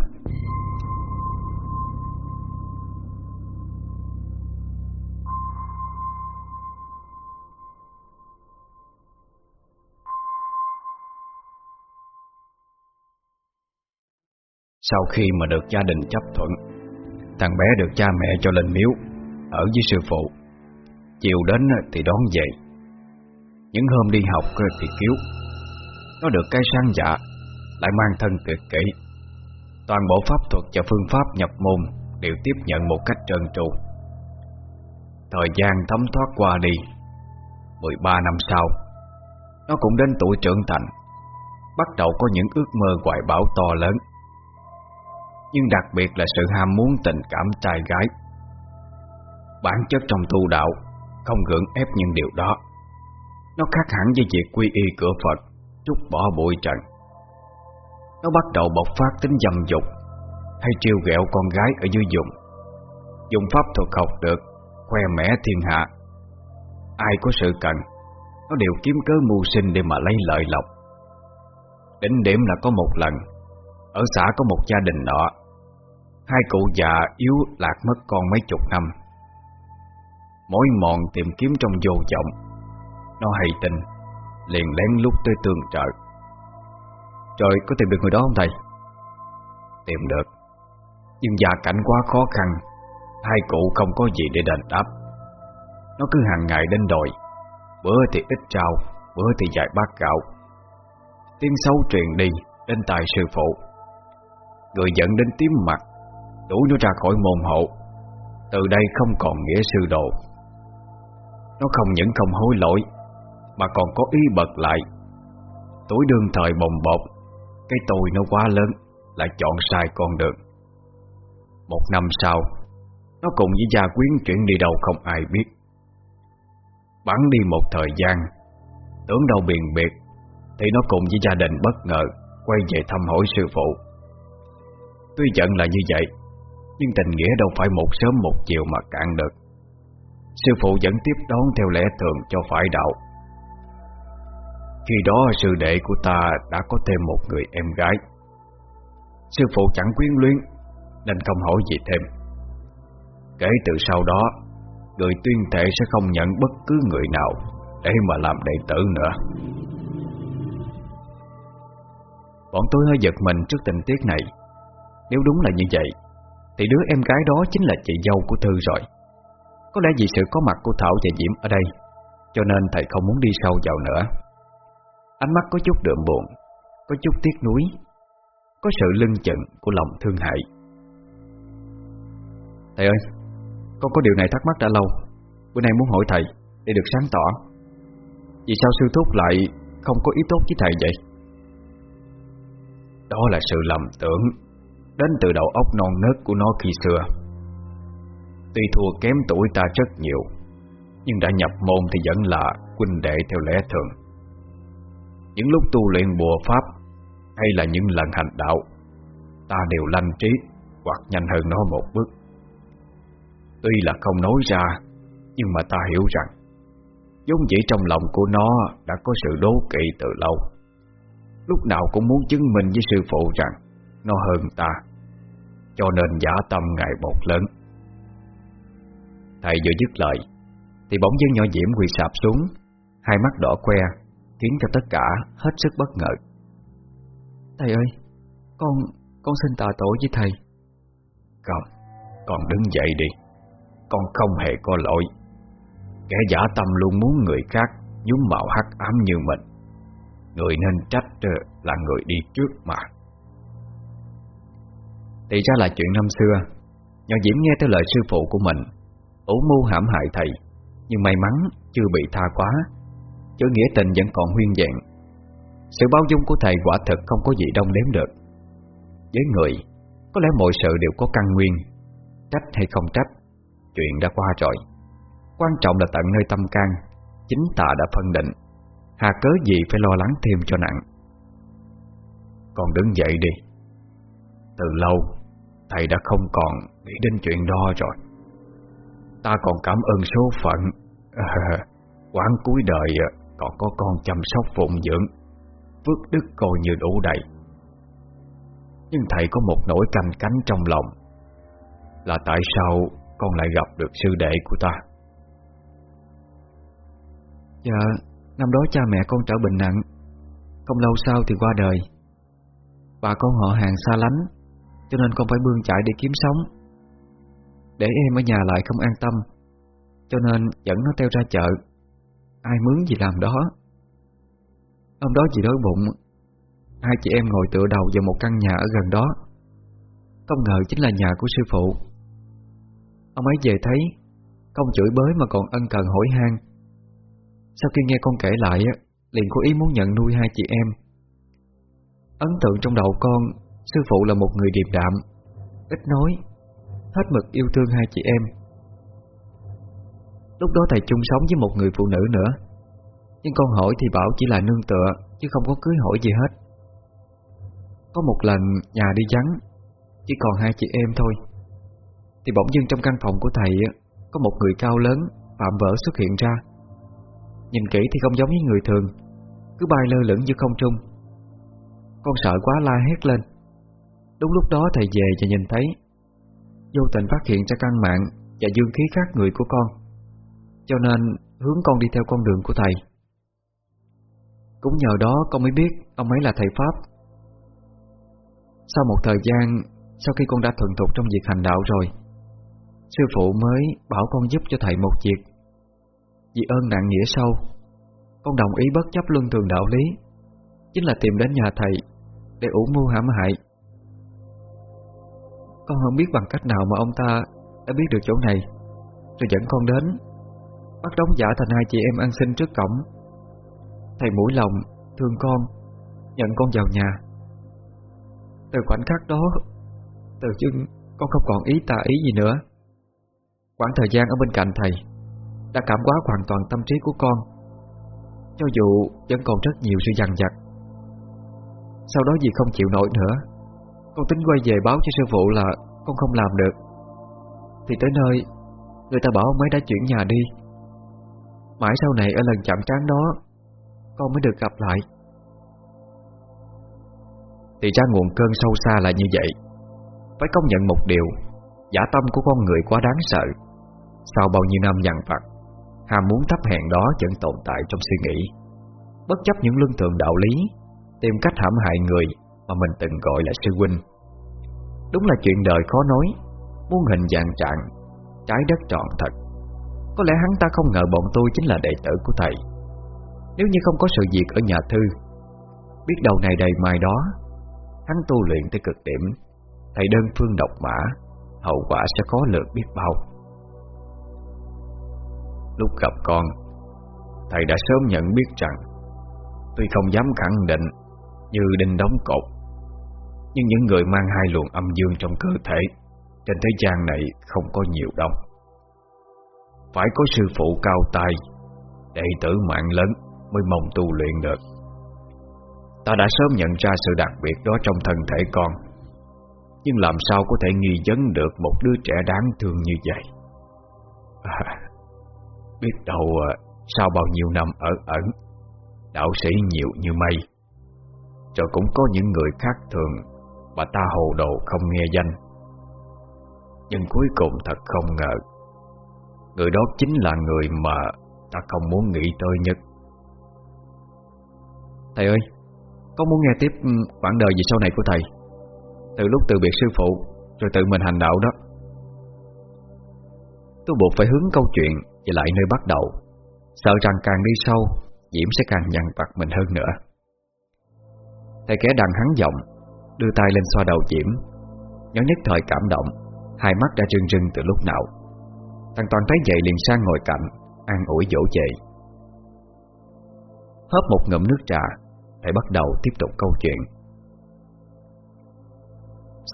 Sau khi mà được gia đình chấp thuận, Thằng bé được cha mẹ cho lên miếu, Ở với sư phụ. Chiều đến thì đón về. Những hôm đi học thì cứu. Nó được cái sang dạ Lại mang thân tuyệt kỹ Toàn bộ pháp thuật và phương pháp nhập môn Đều tiếp nhận một cách trơn tru. Thời gian thấm thoát qua đi 13 năm sau, Nó cũng đến tuổi trưởng thành, Bắt đầu có những ước mơ hoài bão to lớn. Nhưng đặc biệt là sự ham muốn tình cảm trai gái. Bản chất trong tu đạo Không gượng ép những điều đó. Nó khác hẳn với việc quy y cửa Phật, Trút bỏ bụi trần. Nó bắt đầu bộc phát tính dâm dục, Hay trêu ghẹo con gái ở dưới dùng. Dùng pháp thuật học được, Khoe mẽ thiên hạ. Ai có sự cần, Nó đều kiếm cớ mưu sinh để mà lấy lợi lộc. Đỉnh điểm là có một lần, Ở xã có một gia đình nọ, Hai cụ già yếu lạc mất con mấy chục năm. Mỗi mòn tìm kiếm trong vô vọng nó hay tin, Liền lén lút tới tường trợ Trời có tìm được người đó không thầy? Tìm được. Nhưng gia cảnh quá khó khăn, Hai cụ không có gì để đền đáp. Nó cứ hàng ngày đến đòi, Bữa thì ít trao Bữa thì vài bát gạo. Tiếng xấu truyền đi Đến tài sư phụ. Người dẫn đến tím mặt, Đuổi nó ra khỏi môn hộ. Từ đây không còn nghĩa sư đồ. Nó không những không hối lỗi mà còn có ý bật lại. Tuổi đương thời bồng bột, Cái tôi nó quá lớn, Lại chọn sai con đường. Một năm sau, Nó cùng với gia quyến chuyển đi đâu không ai biết. Bắn đi một thời gian, Tưởng đâu biền biệt, Thì nó cùng với gia đình bất ngờ Quay về thăm hỏi sư phụ. Tuy giận là như vậy, Nhưng tình nghĩa đâu phải một sớm một chiều mà cạn được. Sư phụ vẫn tiếp đón theo lẽ thường cho phải đạo. Khi đó sư đệ của ta đã có thêm một người em gái. Sư phụ chẳng quyến luyến, Nên không hỏi gì thêm. Kể từ sau đó, Người tuyên thệ sẽ không nhận bất cứ người nào Để mà làm đệ tử nữa. Bọn tôi hơi giật mình trước tình tiết này. Nếu đúng là như vậy, Thì đứa em gái đó chính là chị dâu của Thư rồi. Có lẽ vì sự có mặt của Thảo và Diễm ở đây, Cho nên thầy không muốn đi sâu vào nữa. Ánh mắt có chút đượm buồn, Có chút tiếc nuối, Có sự lưng chừng của lòng thương hại. Thầy ơi, Con có điều này thắc mắc đã lâu, Bữa nay muốn hỏi thầy Để được sáng tỏ. Vì sao sư thúc lại không có ý tốt với thầy vậy? Đó là sự lầm tưởng, Đến từ đầu óc non nớt của nó khi xưa. Tuy thua kém tuổi ta rất nhiều, Nhưng đã nhập môn thì vẫn là huynh đệ theo lẽ thường. Những lúc tu luyện bùa pháp, Hay là những lần hành đạo, Ta đều lanh trí, Hoặc nhanh hơn nó một bước. Tuy là không nói ra, Nhưng mà ta hiểu rằng giống dĩ trong lòng của nó Đã có sự đố kỵ từ lâu. Lúc nào cũng muốn chứng minh với sư phụ rằng Nó hơn ta, Cho nên giả tâm ngày một lớn. Thầy vừa dứt lời, Thì bỗng dưng nhỏ diễm quỳ sạp xuống, Hai mắt đỏ que Khiến cho tất cả hết sức bất ngờ. Thầy ơi Con con xin tạ tội với thầy. Không Con đứng dậy đi. Con không hề có lỗi. Kẻ giả tâm luôn muốn người khác Nhúm mạo hắc ám như mình. Người nên trách là người đi trước mà. Thì ra là chuyện năm xưa Nhỏ Diễm nghe theo lời sư phụ của mình ủ mưu hãm hại thầy Nhưng may mắn chưa bị tha quá Chữ nghĩa tình vẫn còn huyên dạng Sự bao dung của thầy quả thực không có gì đông đếm được. Với người Có lẽ mọi sự đều có căn nguyên. Trách hay không trách Chuyện đã qua rồi. Quan trọng là tận nơi tâm can Chính ta đã phân định. Hà cớ gì phải lo lắng thêm cho nặng? Con đứng dậy đi. Từ lâu Thầy đã không còn nghĩ đến chuyện đó rồi. Ta còn cảm ơn số phận. À, *laughs* Quán cuối đời còn có con chăm sóc phụng dưỡng, Phước đức coi như đủ đầy. Nhưng thầy có một nỗi canh cánh trong lòng, Là tại sao con lại gặp được sư đệ của ta? Dạ Năm đó cha mẹ con trở bệnh nặng, Không lâu sau thì qua đời. Bà con họ hàng xa lánh, Cho nên con phải bươn chạy để kiếm sống. Để em ở nhà lại không an tâm, Cho nên dẫn nó theo ra chợ. Ai mướn gì làm đó? Hôm đó chị đói bụng, Hai chị em ngồi tựa đầu vào một căn nhà ở gần đó. Không ngờ chính là nhà của sư phụ. Ông ấy về thấy Không chửi bới mà còn ân cần hỏi han. Sau khi nghe con kể lại Liền có ý muốn nhận nuôi hai chị em. Ấn tượng trong đầu con, Sư phụ là một người điềm đạm, Ít nói, Hết mực yêu thương hai chị em. Lúc đó thầy chung sống với một người phụ nữ nữa. Nhưng con hỏi thì bảo chỉ là nương tựa, Chứ không có cưới hỏi gì hết. Có một lần nhà đi vắng, Chỉ còn hai chị em thôi. Thì bỗng dưng trong căn phòng của thầy Có một người cao lớn, Phạm vỡ xuất hiện ra. Nhìn kỹ thì không giống với người thường, Cứ bay lơ lửng giữa không trung. Con sợ quá la hét lên. Đúng lúc đó thầy về và nhìn thấy, Vô tình phát hiện ra căn mạng Và dương khí khác người của con. Cho nên, hướng con đi theo con đường của thầy. Cũng nhờ đó con mới biết Ông ấy là thầy Pháp. Sau một thời gian, Sau khi con đã thuần thục trong việc hành đạo rồi, Sư phụ mới bảo con giúp cho thầy một việc. Vì ơn nặng nghĩa sâu Con đồng ý bất chấp luân thường đạo lý, Chính là tìm đến nhà thầy Để ủ mưu hãm hại. Con không biết bằng cách nào mà ông ta Đã biết được chỗ này, Rồi dẫn con đến. Bắt đóng giả thành hai chị em ăn xin trước cổng. Thầy mũi lòng, Thương con, Nhận con vào nhà. Từ khoảnh khắc đó Từ chừng con không còn ý tà ý gì nữa. Quãng thời gian ở bên cạnh thầy Đã cảm hóa hoàn toàn tâm trí của con, Cho dù vẫn còn rất nhiều sự dằn vặt. Sau đó vì không chịu nổi nữa, Con tính quay về báo cho sư phụ là Con không làm được. Thì tới nơi, Người ta bảo ông ấy đã chuyển nhà đi. Mãi sau này ở lần chạm trán đó, Con mới được gặp lại. Thì ra nguồn cơn sâu xa là như vậy. Phải công nhận một điều, Giả tâm của con người quá đáng sợ. Sau bao nhiêu năm dằn vặt, Ham muốn thấp hèn đó vẫn tồn tại trong suy nghĩ. Bất chấp những luân thường đạo lý, Tìm cách hãm hại người Mà mình từng gọi là sư huynh. Đúng là chuyện đời khó nói, Muôn hình dạng trạng, Trái đất trọn thật. Có lẽ hắn ta không ngờ bọn tôi chính là đệ tử của thầy. Nếu như không có sự việc ở nhà thư, Biết đầu này đầy mai đó, Hắn tu luyện tới cực điểm, Thầy đơn phương độc mã, Hậu quả sẽ khó lường biết bao. Lúc gặp con, Thầy đã sớm nhận biết rằng, Tuy không dám khẳng định Như đinh đóng cột, Nhưng những người mang hai luồng âm dương trong cơ thể, Trên thế gian này không có nhiều đâu. Phải có sư phụ cao tay Đệ tử mạng lớn Mới mong tu luyện được. Ta đã sớm nhận ra sự đặc biệt đó trong thân thể con Nhưng làm sao có thể nghi vấn được một đứa trẻ đáng thương như vậy? À, Biết đâu à, sau bao nhiêu năm ở ẩn Đạo sĩ nhiều như mây Rồi cũng có những người khác thường Mà ta hồ đồ không nghe danh. Nhưng cuối cùng thật không ngờ Người đó chính là người mà Ta không muốn nghĩ tới nhất. Thầy ơi Con muốn nghe tiếp ừ, quãng đời về sau này của thầy? Từ lúc từ biệt sư phụ, Rồi tự mình hành đạo đó. Tôi buộc phải hướng câu chuyện Về lại nơi bắt đầu. Sợ rằng càng đi sâu, Diễm sẽ càng nhằn vặt mình hơn nữa. Thầy kẻ đằng hắn giọng, Đưa tay lên xoa đầu Diễm. Nhớ nhất thời cảm động, Hai mắt đã rưng rưng từ lúc nào. Thằng Toàn thấy vậy liền sang ngồi cạnh, An ủi dỗ về Hớp một ngụm nước trà, Thầy bắt đầu tiếp tục câu chuyện.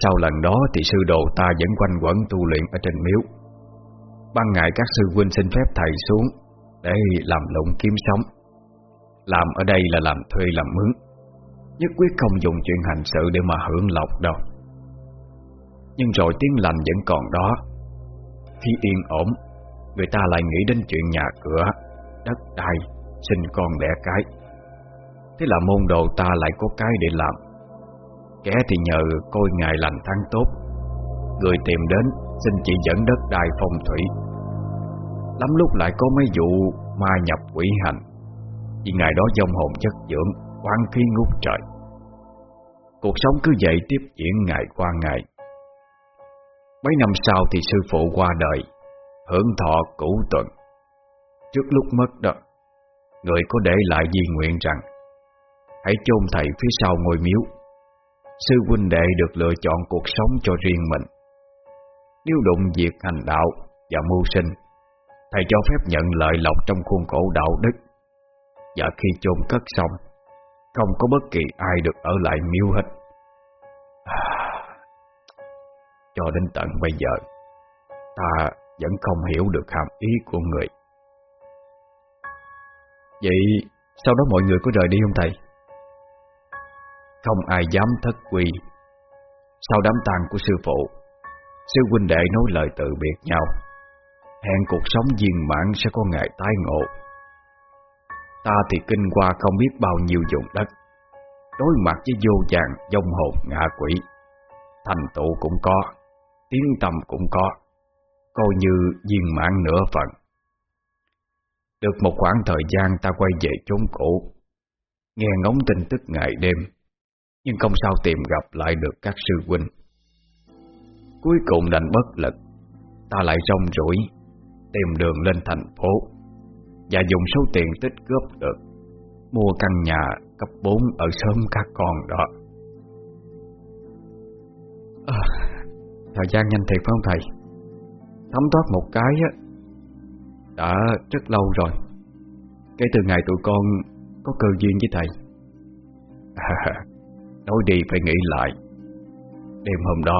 Sau lần đó thì sư đồ ta vẫn quanh quẩn tu luyện ở trên miếu. Ban ngày các sư huynh xin phép thầy xuống Để làm lụng kiếm sống. Làm ở đây là làm thuê làm mướn, Nhất quyết không dùng chuyện hành sự để mà hưởng lộc đâu. Nhưng rồi tiếng lành vẫn còn đó. Khi yên ổn. Người ta lại nghĩ đến chuyện nhà cửa, Đất đai, Sinh con đẻ cái. Thế là môn đồ ta lại có cái để làm. Kẻ thì nhờ coi ngày lành tháng tốt. Người tìm đến, Xin chỉ dẫn đất đai phong thủy. Lắm lúc lại có mấy vụ Ma nhập quỷ hành. Vì ngày đó dông hồn chất dưỡng Quán khí ngút trời. Cuộc sống cứ vậy tiếp diễn ngày qua ngày. Mấy năm sau thì sư phụ qua đời, Hưởng thọ cũ tuần. Trước lúc mất đó, Người có để lại di nguyện rằng, Hãy chôn thầy phía sau ngôi miếu. Sư huynh đệ được lựa chọn cuộc sống cho riêng mình. Nếu đụng việc hành đạo và mưu sinh, Thầy cho phép nhận lợi lộc trong khuôn khổ đạo đức. Và khi chôn cất xong, Không có bất kỳ ai được ở lại miếu hết. À, cho đến tận bây giờ. Ta vẫn không hiểu được hàm ý của người. Vậy sau đó mọi người có rời đi không thầy? Không ai dám thất quy. Sau đám tang của sư phụ, Sư huynh đệ nói lời từ biệt nhau. Hẹn cuộc sống viên mãn sẽ có ngày tái ngộ. Ta thì kinh qua không biết bao nhiêu vùng đất, Đối mặt với vô vàng dông hồn, ngạ quỷ. Thành tụ cũng có. Tiếng tâm cũng có Coi như viên mãn nửa phần. Được một khoảng thời gian ta quay về chốn cũ Nghe ngóng tin tức ngày đêm Nhưng không sao tìm gặp lại được các sư huynh. Cuối cùng đành bất lực Ta lại rong rủi Tìm đường lên thành phố Và dùng số tiền tích góp được Mua căn nhà cấp 4 ở sớm các con đó. À, Thời gian nhanh thiệt phải không thầy? Thấm thoát một cái á Đã rất lâu rồi. Kể từ ngày tụi con Có cơ duyên với thầy. À, *laughs* Nói đi phải nghĩ lại. Đêm hôm đó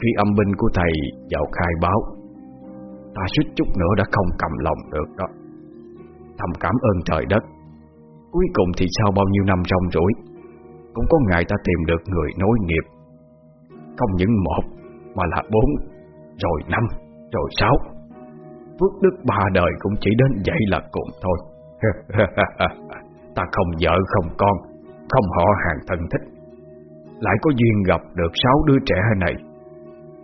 Khi âm binh của thầy vào khai báo Ta suýt chút nữa đã không cầm lòng được đó. Thầm cảm ơn trời đất. Cuối cùng thì sau bao nhiêu năm rong rủi Cũng có ngày ta tìm được người nối nghiệp. Không những một mà là bốn, Rồi năm, Rồi sáu. Phước đức ba đời cũng chỉ đến vậy là cùng thôi. *laughs* Ta không vợ, không con, Không họ hàng thân thích. Lại có duyên gặp được sáu đứa trẻ này,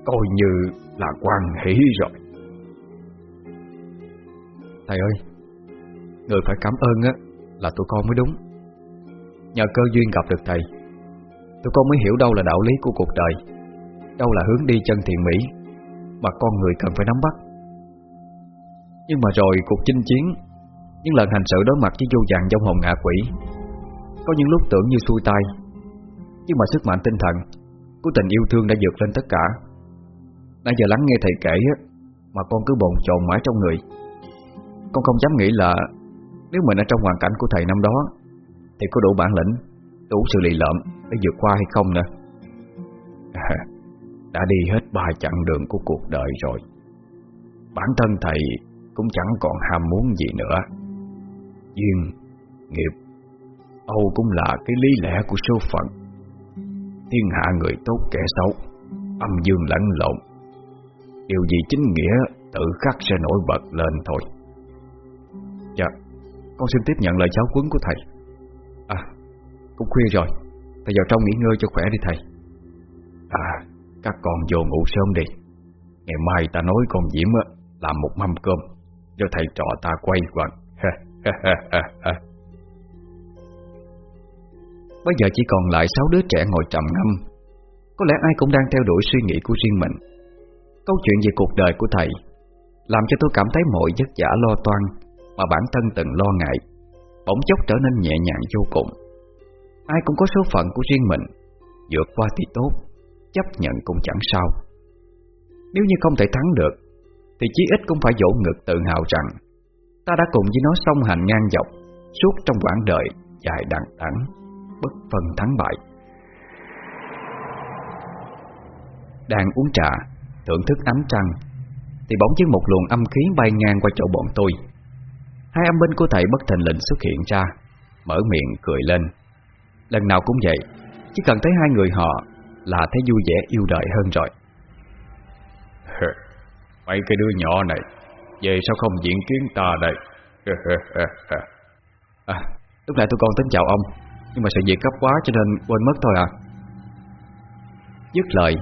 Coi như là quan hỷ rồi. Thầy ơi, Người phải cảm ơn á, Là tụi con mới đúng. Nhờ cơ duyên gặp được thầy, Tụi con mới hiểu đâu là đạo lý của cuộc đời. Đâu là hướng đi chân thiện mỹ Mà con người cần phải nắm bắt. Nhưng mà rồi cuộc chinh chiến, Những lần hành sự đối mặt với vô vàng trong hồn ngạ quỷ, Có những lúc tưởng như xuôi tay. Nhưng mà sức mạnh tinh thần Của tình yêu thương đã vượt lên tất cả. Nãy giờ lắng nghe thầy kể Mà con cứ bồn chồn mãi trong người. Con không dám nghĩ là Nếu mình ở trong hoàn cảnh của thầy năm đó, Thì có đủ bản lĩnh, Đủ sự lì lợm để vượt qua hay không nữa. À, đã đi hết ba chặng đường của cuộc đời rồi. Bản thân thầy Cũng chẳng còn ham muốn gì nữa. Duyên, Nghiệp, Âu cũng là cái lý lẽ của số phận. Thiên hạ người tốt kẻ xấu, Âm dương lẫn lộn. Điều gì chính nghĩa, Tự khắc sẽ nổi bật lên thôi. Dạ Con xin tiếp nhận lời giáo quấn của thầy. À Cũng khuya rồi. Thầy vào trong nghỉ ngơi cho khỏe đi thầy. À các con vô ngủ sớm đi. Ngày mai ta nói con Diễm Làm một mâm cơm. Cho thầy trò ta quay quần. *laughs* Bây giờ chỉ còn lại sáu đứa trẻ ngồi trầm ngâm. Có lẽ ai cũng đang theo đuổi suy nghĩ của riêng mình. Câu chuyện về cuộc đời của thầy Làm cho tôi cảm thấy mọi giấc giả lo toan mà bản thân từng lo ngại, Bỗng chốc trở nên nhẹ nhàng vô cùng. Ai cũng có số phận của riêng mình, vượt qua thì tốt. Chấp nhận cũng chẳng sao. Nếu như không thể thắng được, Thì chí ít cũng phải dỗ ngực tự hào rằng, Ta đã cùng với nó song hành ngang dọc, Suốt trong quãng đời dài đằng đẵng, Bất phân thắng bại. Đang uống trà, Thưởng thức ánh trăng, Thì bỗng nhiên một luồng âm khí bay ngang qua chỗ bọn tôi. Hai âm binh của thầy bất thành lệnh xuất hiện ra, Mở miệng cười lên. Lần nào cũng vậy, Chỉ cần thấy hai người họ là thấy vui vẻ yêu đời hơn rồi. Mấy cái đứa nhỏ này Về sao không diễn kiến ta đây? À, Lúc nãy tôi còn tính chào ông Nhưng mà sự việc cấp quá cho nên quên mất thôi à. Dứt lời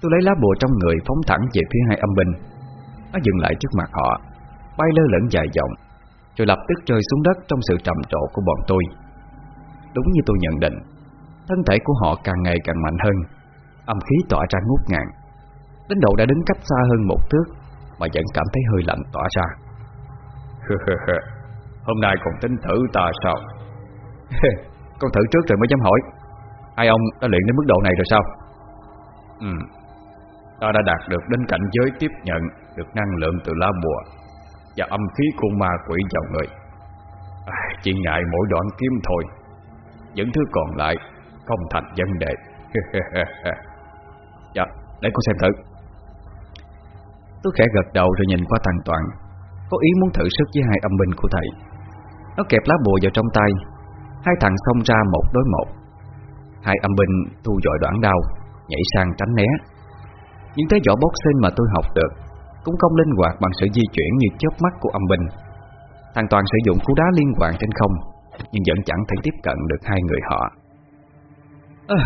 Tôi lấy lá bùa trong người phóng thẳng về phía hai âm binh. Nó dừng lại trước mặt họ Bay lơ lửng dài dòng rồi lập tức rơi xuống đất trong sự trầm trộ của bọn tôi. Đúng như tôi nhận định Thân thể của họ càng ngày càng mạnh hơn Âm khí tỏa ra ngút ngàn. Đến độ đã đứng cách xa hơn một thước Mà vẫn cảm thấy hơi lạnh tỏa ra. *laughs* Hôm nay còn tính thử ta sao? *laughs* Con thử trước rồi mới dám hỏi. Hai ông đã luyện đến mức độ này rồi sao? Ừ. Ta đã đạt được đến cảnh giới tiếp nhận Được năng lượng từ lá bùa Và âm khí của ma quỷ vào người. À, Chỉ ngại mỗi đoạn kiếm thôi. Những thứ còn lại Không thành vấn đề *laughs* Dạ để con xem thử. Tôi khẽ gật đầu rồi nhìn qua thằng Toàn. Có ý muốn thử sức với hai âm binh của thầy. Nó kẹp lá bùa vào trong tay. Hai thằng xông ra một đối một. Hai âm binh thu dội đoạn đau Nhảy sang tránh né. Những tới võ boxing mà tôi học được Cũng không linh hoạt bằng sự di chuyển như chớp mắt của âm binh. Thằng Toàn sử dụng cú đá liên hoàn trên không Nhưng vẫn chẳng thể tiếp cận được hai người họ. À,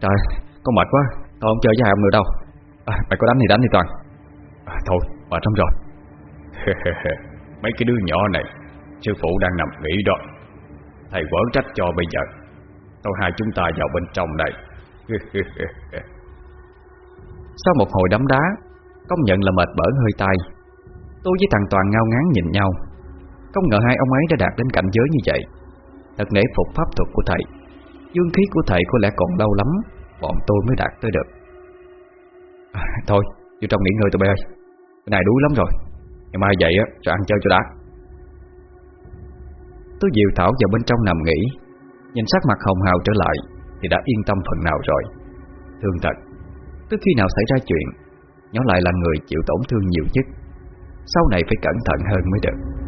Trời, con mệt quá. Thôi không chơi với hai ông nữa đâu. À, Mày có đánh thì đánh đi Toàn. À, Thôi, mệt lắm rồi. *laughs* Mấy cái đứa nhỏ này Sư phụ đang nằm nghỉ đó. Thầy quở trách cho bây giờ. Thôi hai chúng ta vào bên trong đây. *laughs* Sau một hồi đấm đá Công nhận là mệt bở hơi tay. Tôi với thằng Toàn ngao ngán nhìn nhau. Không ngờ hai ông ấy đã đạt đến cảnh giới như vậy. Thật nể phục pháp thuật của thầy. Dương khí của thầy có lẽ còn lâu lắm Bọn tôi mới đạt tới được. À, Thôi, vô trong nghỉ ngơi tụi bay ơi. Cái này đuối lắm rồi. Ngày mai dậy á, rồi ăn chơi cho đã. Tôi dịu Thảo vào bên trong nằm nghỉ Nhìn sắc mặt hồng hào trở lại Thì đã yên tâm phần nào rồi. Thương thật Tới khi nào xảy ra chuyện Nhỏ lại là người chịu tổn thương nhiều nhất Sau này phải cẩn thận hơn mới được.